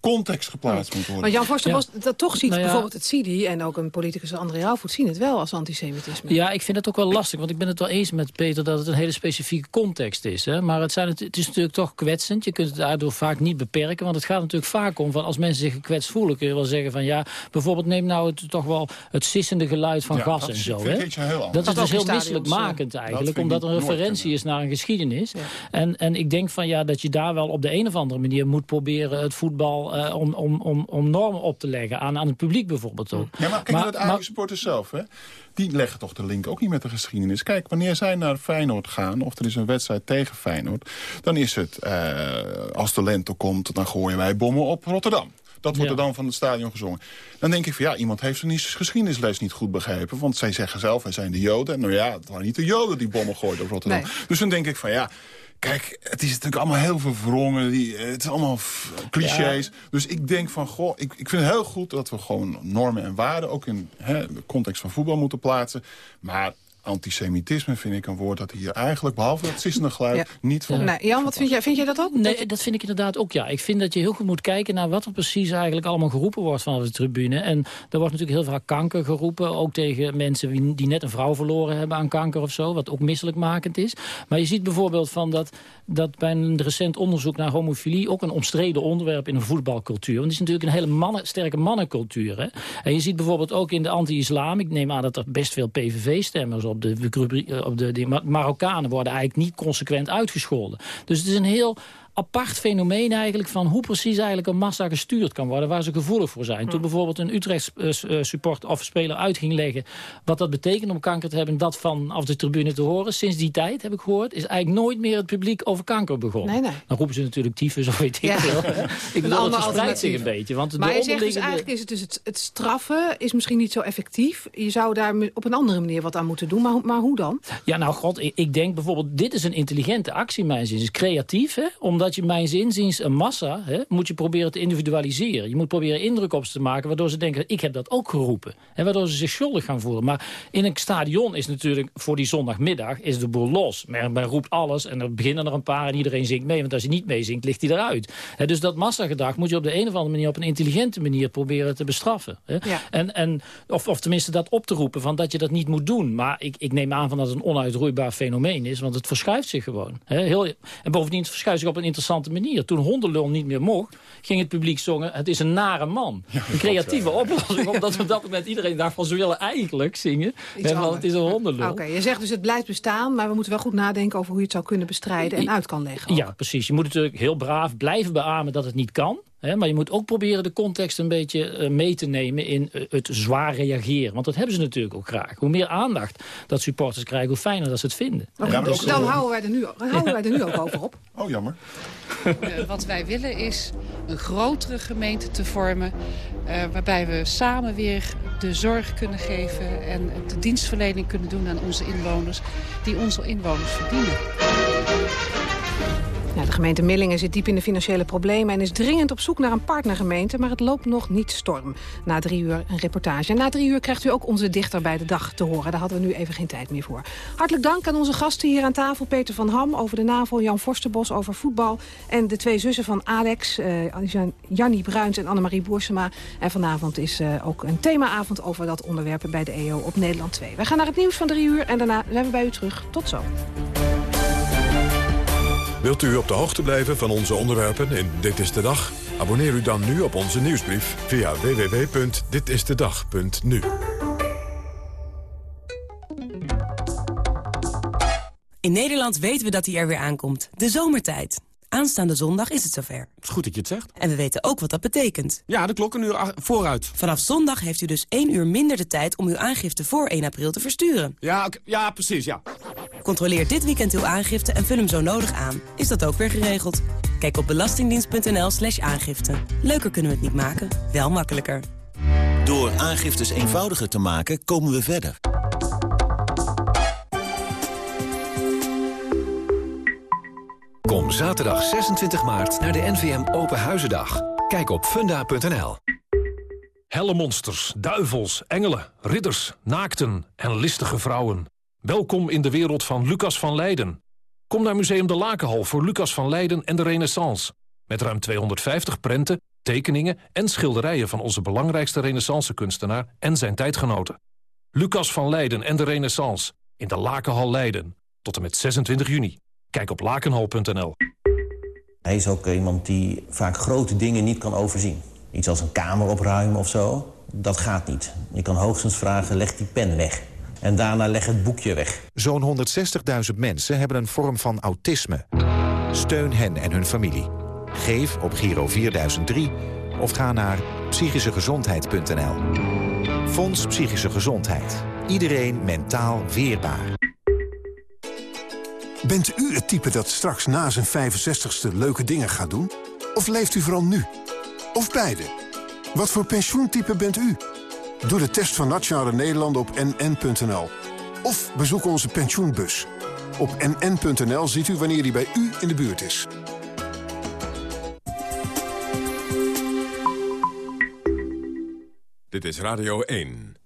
context geplaatst moet worden. Maar Jan Forsterbos, dat toch ziet Nou ja. bijvoorbeeld het CIDI... en ook een politicus als André Rauwvoet zien het wel als antisemitisme. Ja, ik vind het ook wel lastig, want ik ben het wel eens met Peter... dat het een hele specifieke context is. Hè? Maar het, zijn, het, is natuurlijk toch kwetsend. Je kunt het daardoor vaak niet beperken. Want het gaat natuurlijk vaak om, van als mensen zich gekwetst voelen... kun je wel zeggen van ja, bijvoorbeeld neem nou het, toch wel het sissende geluid van Ja, gas dat en zo. Hè? heel. Dat is dus heel misselijkmakend dat eigenlijk, omdat er een referentie is naar een geschiedenis. En, en ik denk van ja, dat je daar wel op de een of andere manier moet proberen... het voetbal eh, om, om, om, om normen op te leggen, aan, aan het publiek bijvoorbeeld ook. Ja, maar kijk naar het Ajax-supporters zelf. Hè? Die leggen toch de link ook niet met de geschiedenis. Kijk, wanneer zij naar Feyenoord gaan... of er is een wedstrijd tegen Feyenoord... dan is het, eh, als de lente komt... dan gooien wij bommen op Rotterdam. Dat wordt Ja. er dan van het stadion gezongen. Dan denk ik van ja, iemand heeft zijn geschiedenisles niet goed begrepen. Want zij zeggen zelf, wij zijn de Joden. Nou ja, het waren niet de Joden die bommen gooiden op Rotterdam. Nee. Dus dan denk ik van ja... Kijk, het is natuurlijk allemaal heel verwrongen. Die, het is allemaal clichés. Dus ik denk van, goh, ik, ik vind het heel goed dat we gewoon normen en waarden... ook in hè, de context van voetbal moeten plaatsen. Maar antisemitisme vind ik een woord dat hier eigenlijk... behalve dat sissende geluid, Ja. niet van... Nee, Jan, wat vind jij, vind jij dat ook? Nee, dat vind ik inderdaad ook, ja. Ik vind dat je heel goed moet kijken naar wat er precies eigenlijk allemaal geroepen wordt vanaf de tribune. En er wordt natuurlijk heel vaak kanker geroepen, ook tegen mensen die- die net een vrouw verloren hebben aan kanker of zo, wat ook misselijkmakend is. Maar je ziet bijvoorbeeld van dat, dat bij een recent onderzoek naar homofilie ook een omstreden onderwerp in een voetbalcultuur. Want het is natuurlijk een hele mannen, sterke mannencultuur. Hè? En je ziet bijvoorbeeld ook in de anti-islam, ik neem aan dat er best veel PVV-stemmers op de, op de die Ma- Marokkanen worden eigenlijk niet consequent uitgescholden. Dus het is een heel apart fenomeen eigenlijk van hoe precies eigenlijk een massa gestuurd kan worden, waar ze gevoelig voor zijn. Toen bijvoorbeeld een Utrecht eh, eh, support of speler uit ging leggen wat dat betekent om kanker te hebben, dat van af de tribune te horen. Sinds die tijd, heb ik gehoord, is eigenlijk nooit meer het publiek over kanker begonnen. Nee, nee. Dan roepen ze natuurlijk tyfus of weet ik Ja. veel. [LAUGHS] Ik bedoel, het verspreidt zich een beetje. Want Maar de je zegt dus eigenlijk is het dus het, het straffen is misschien niet zo effectief. Je zou daar op een andere manier wat aan moeten doen. Maar, hoe- maar hoe dan? Ja, nou god, ik, ik denk bijvoorbeeld, dit is een intelligente actie, mijn zin. is creatief, hè? omdat je mijn inziens een massa hè, moet je proberen te individualiseren. Je moet proberen indruk op ze te maken, waardoor ze denken, ik heb dat ook geroepen. En waardoor ze zich schuldig gaan voelen. Maar in een stadion is natuurlijk, voor die zondagmiddag, is de boel los. Men, men roept alles en er beginnen er een paar en iedereen zingt mee. Want als je niet meezingt, ligt hij eruit. Hè, dus dat massagedrag moet je op de een of andere manier, op een intelligente manier proberen te bestraffen. Ja. En, en, of, of tenminste dat op te roepen, van dat je dat niet moet doen. Maar ik, ik neem aan van dat het een onuitroeibaar fenomeen is, want het verschuift zich gewoon. Hè? Heel, en bovendien verschuift zich op een interessante manier. Toen hondenlul niet meer mocht, ging het publiek zongen, het is een nare man. een creatieve oplossing, [LAUGHS] omdat op dat moment iedereen dacht van, ze willen eigenlijk zingen, want het is een hondenlul. Oké, je zegt dus het blijft bestaan, maar we moeten wel goed nadenken over hoe je het zou kunnen bestrijden en uit kan leggen. Ja, precies. Je moet natuurlijk heel braaf blijven beamen dat het niet kan. Hè, maar je moet ook proberen de context een beetje eh, mee te nemen in eh, het zwaar reageren. Want dat hebben ze natuurlijk ook graag. Hoe meer aandacht dat supporters krijgen, hoe fijner dat ze het vinden. Ja, dus dan houden wij er nu, houden wij er nu ook [LAUGHS] over op. Oh, jammer. Eh, wat wij willen is een grotere gemeente te vormen... eh, waarbij we samen weer de zorg kunnen geven... en de dienstverlening kunnen doen aan onze inwoners... die onze inwoners verdienen. Ja, de gemeente Millingen zit diep in de financiële problemen... en is dringend op zoek naar een partnergemeente, maar het loopt nog niet storm. Na drie uur een reportage. En na drie uur krijgt u ook onze dichter bij de dag te horen. Daar hadden we nu even geen tijd meer voor. Hartelijk dank aan onze gasten hier aan tafel. Peter van Ham over de NAVO, Jan Forsterbos over voetbal... en de twee zussen van Alex, Jan- Jannie Bruins en Annemarie Boersema. En vanavond is eh, ook een themaavond over dat onderwerp bij de EO op Nederland 2. Wij gaan naar het nieuws van drie uur en daarna zijn we bij u terug. Tot zo. Wilt u op de hoogte blijven van onze onderwerpen in Dit is de Dag? Abonneer u dan nu op onze nieuwsbrief via www.ditistedag.nu. In Nederland weten we dat hij er weer aankomt. De zomertijd. Aanstaande zondag is het zover. Het is goed dat je het zegt. En we weten ook wat dat betekent. Ja, de klok een uur vooruit. Vanaf zondag heeft u dus één uur minder de tijd om uw aangifte voor 1 april te versturen. Ja, ja precies, ja. Controleer dit weekend uw aangifte en vul hem zo nodig aan. Is dat ook weer geregeld? Kijk op belastingdienst.nl slash aangifte. Leuker kunnen we het niet maken, wel makkelijker. Door aangiftes eenvoudiger te maken, komen we verder. Kom zaterdag 26 maart naar de NVM Open Huizendag. Kijk op funda.nl. Helle monsters, duivels, engelen, ridders, naakten en listige vrouwen. Welkom in de wereld van Lucas van Leiden. Kom naar Museum de Lakenhal voor Lucas van Leiden en de Renaissance. Met ruim 250 prenten, tekeningen en schilderijen van onze belangrijkste renaissance-kunstenaar en zijn tijdgenoten. Lucas van Leiden en de Renaissance in de Lakenhal Leiden. Tot en met 26 juni. Kijk op lakenhal.nl. Hij is ook iemand die vaak grote dingen niet kan overzien. Iets als een kamer opruimen of zo, dat gaat niet. Je kan hoogstens vragen, leg die pen weg. En daarna leg het boekje weg. Zo'n 160.000 mensen hebben een vorm van autisme. Steun hen en hun familie. Geef op Giro 4003 of ga naar psychischegezondheid.nl. Fonds Psychische Gezondheid. Iedereen mentaal weerbaar. Bent u het type dat straks na zijn 65ste leuke dingen gaat doen? Of leeft u vooral nu? Of beide? Wat voor pensioentype bent u? Doe de test van Nationale Nederlanden op nn.nl. Of bezoek onze pensioenbus. Op nn.nl ziet u wanneer die bij u in de buurt is. Dit is Radio 1.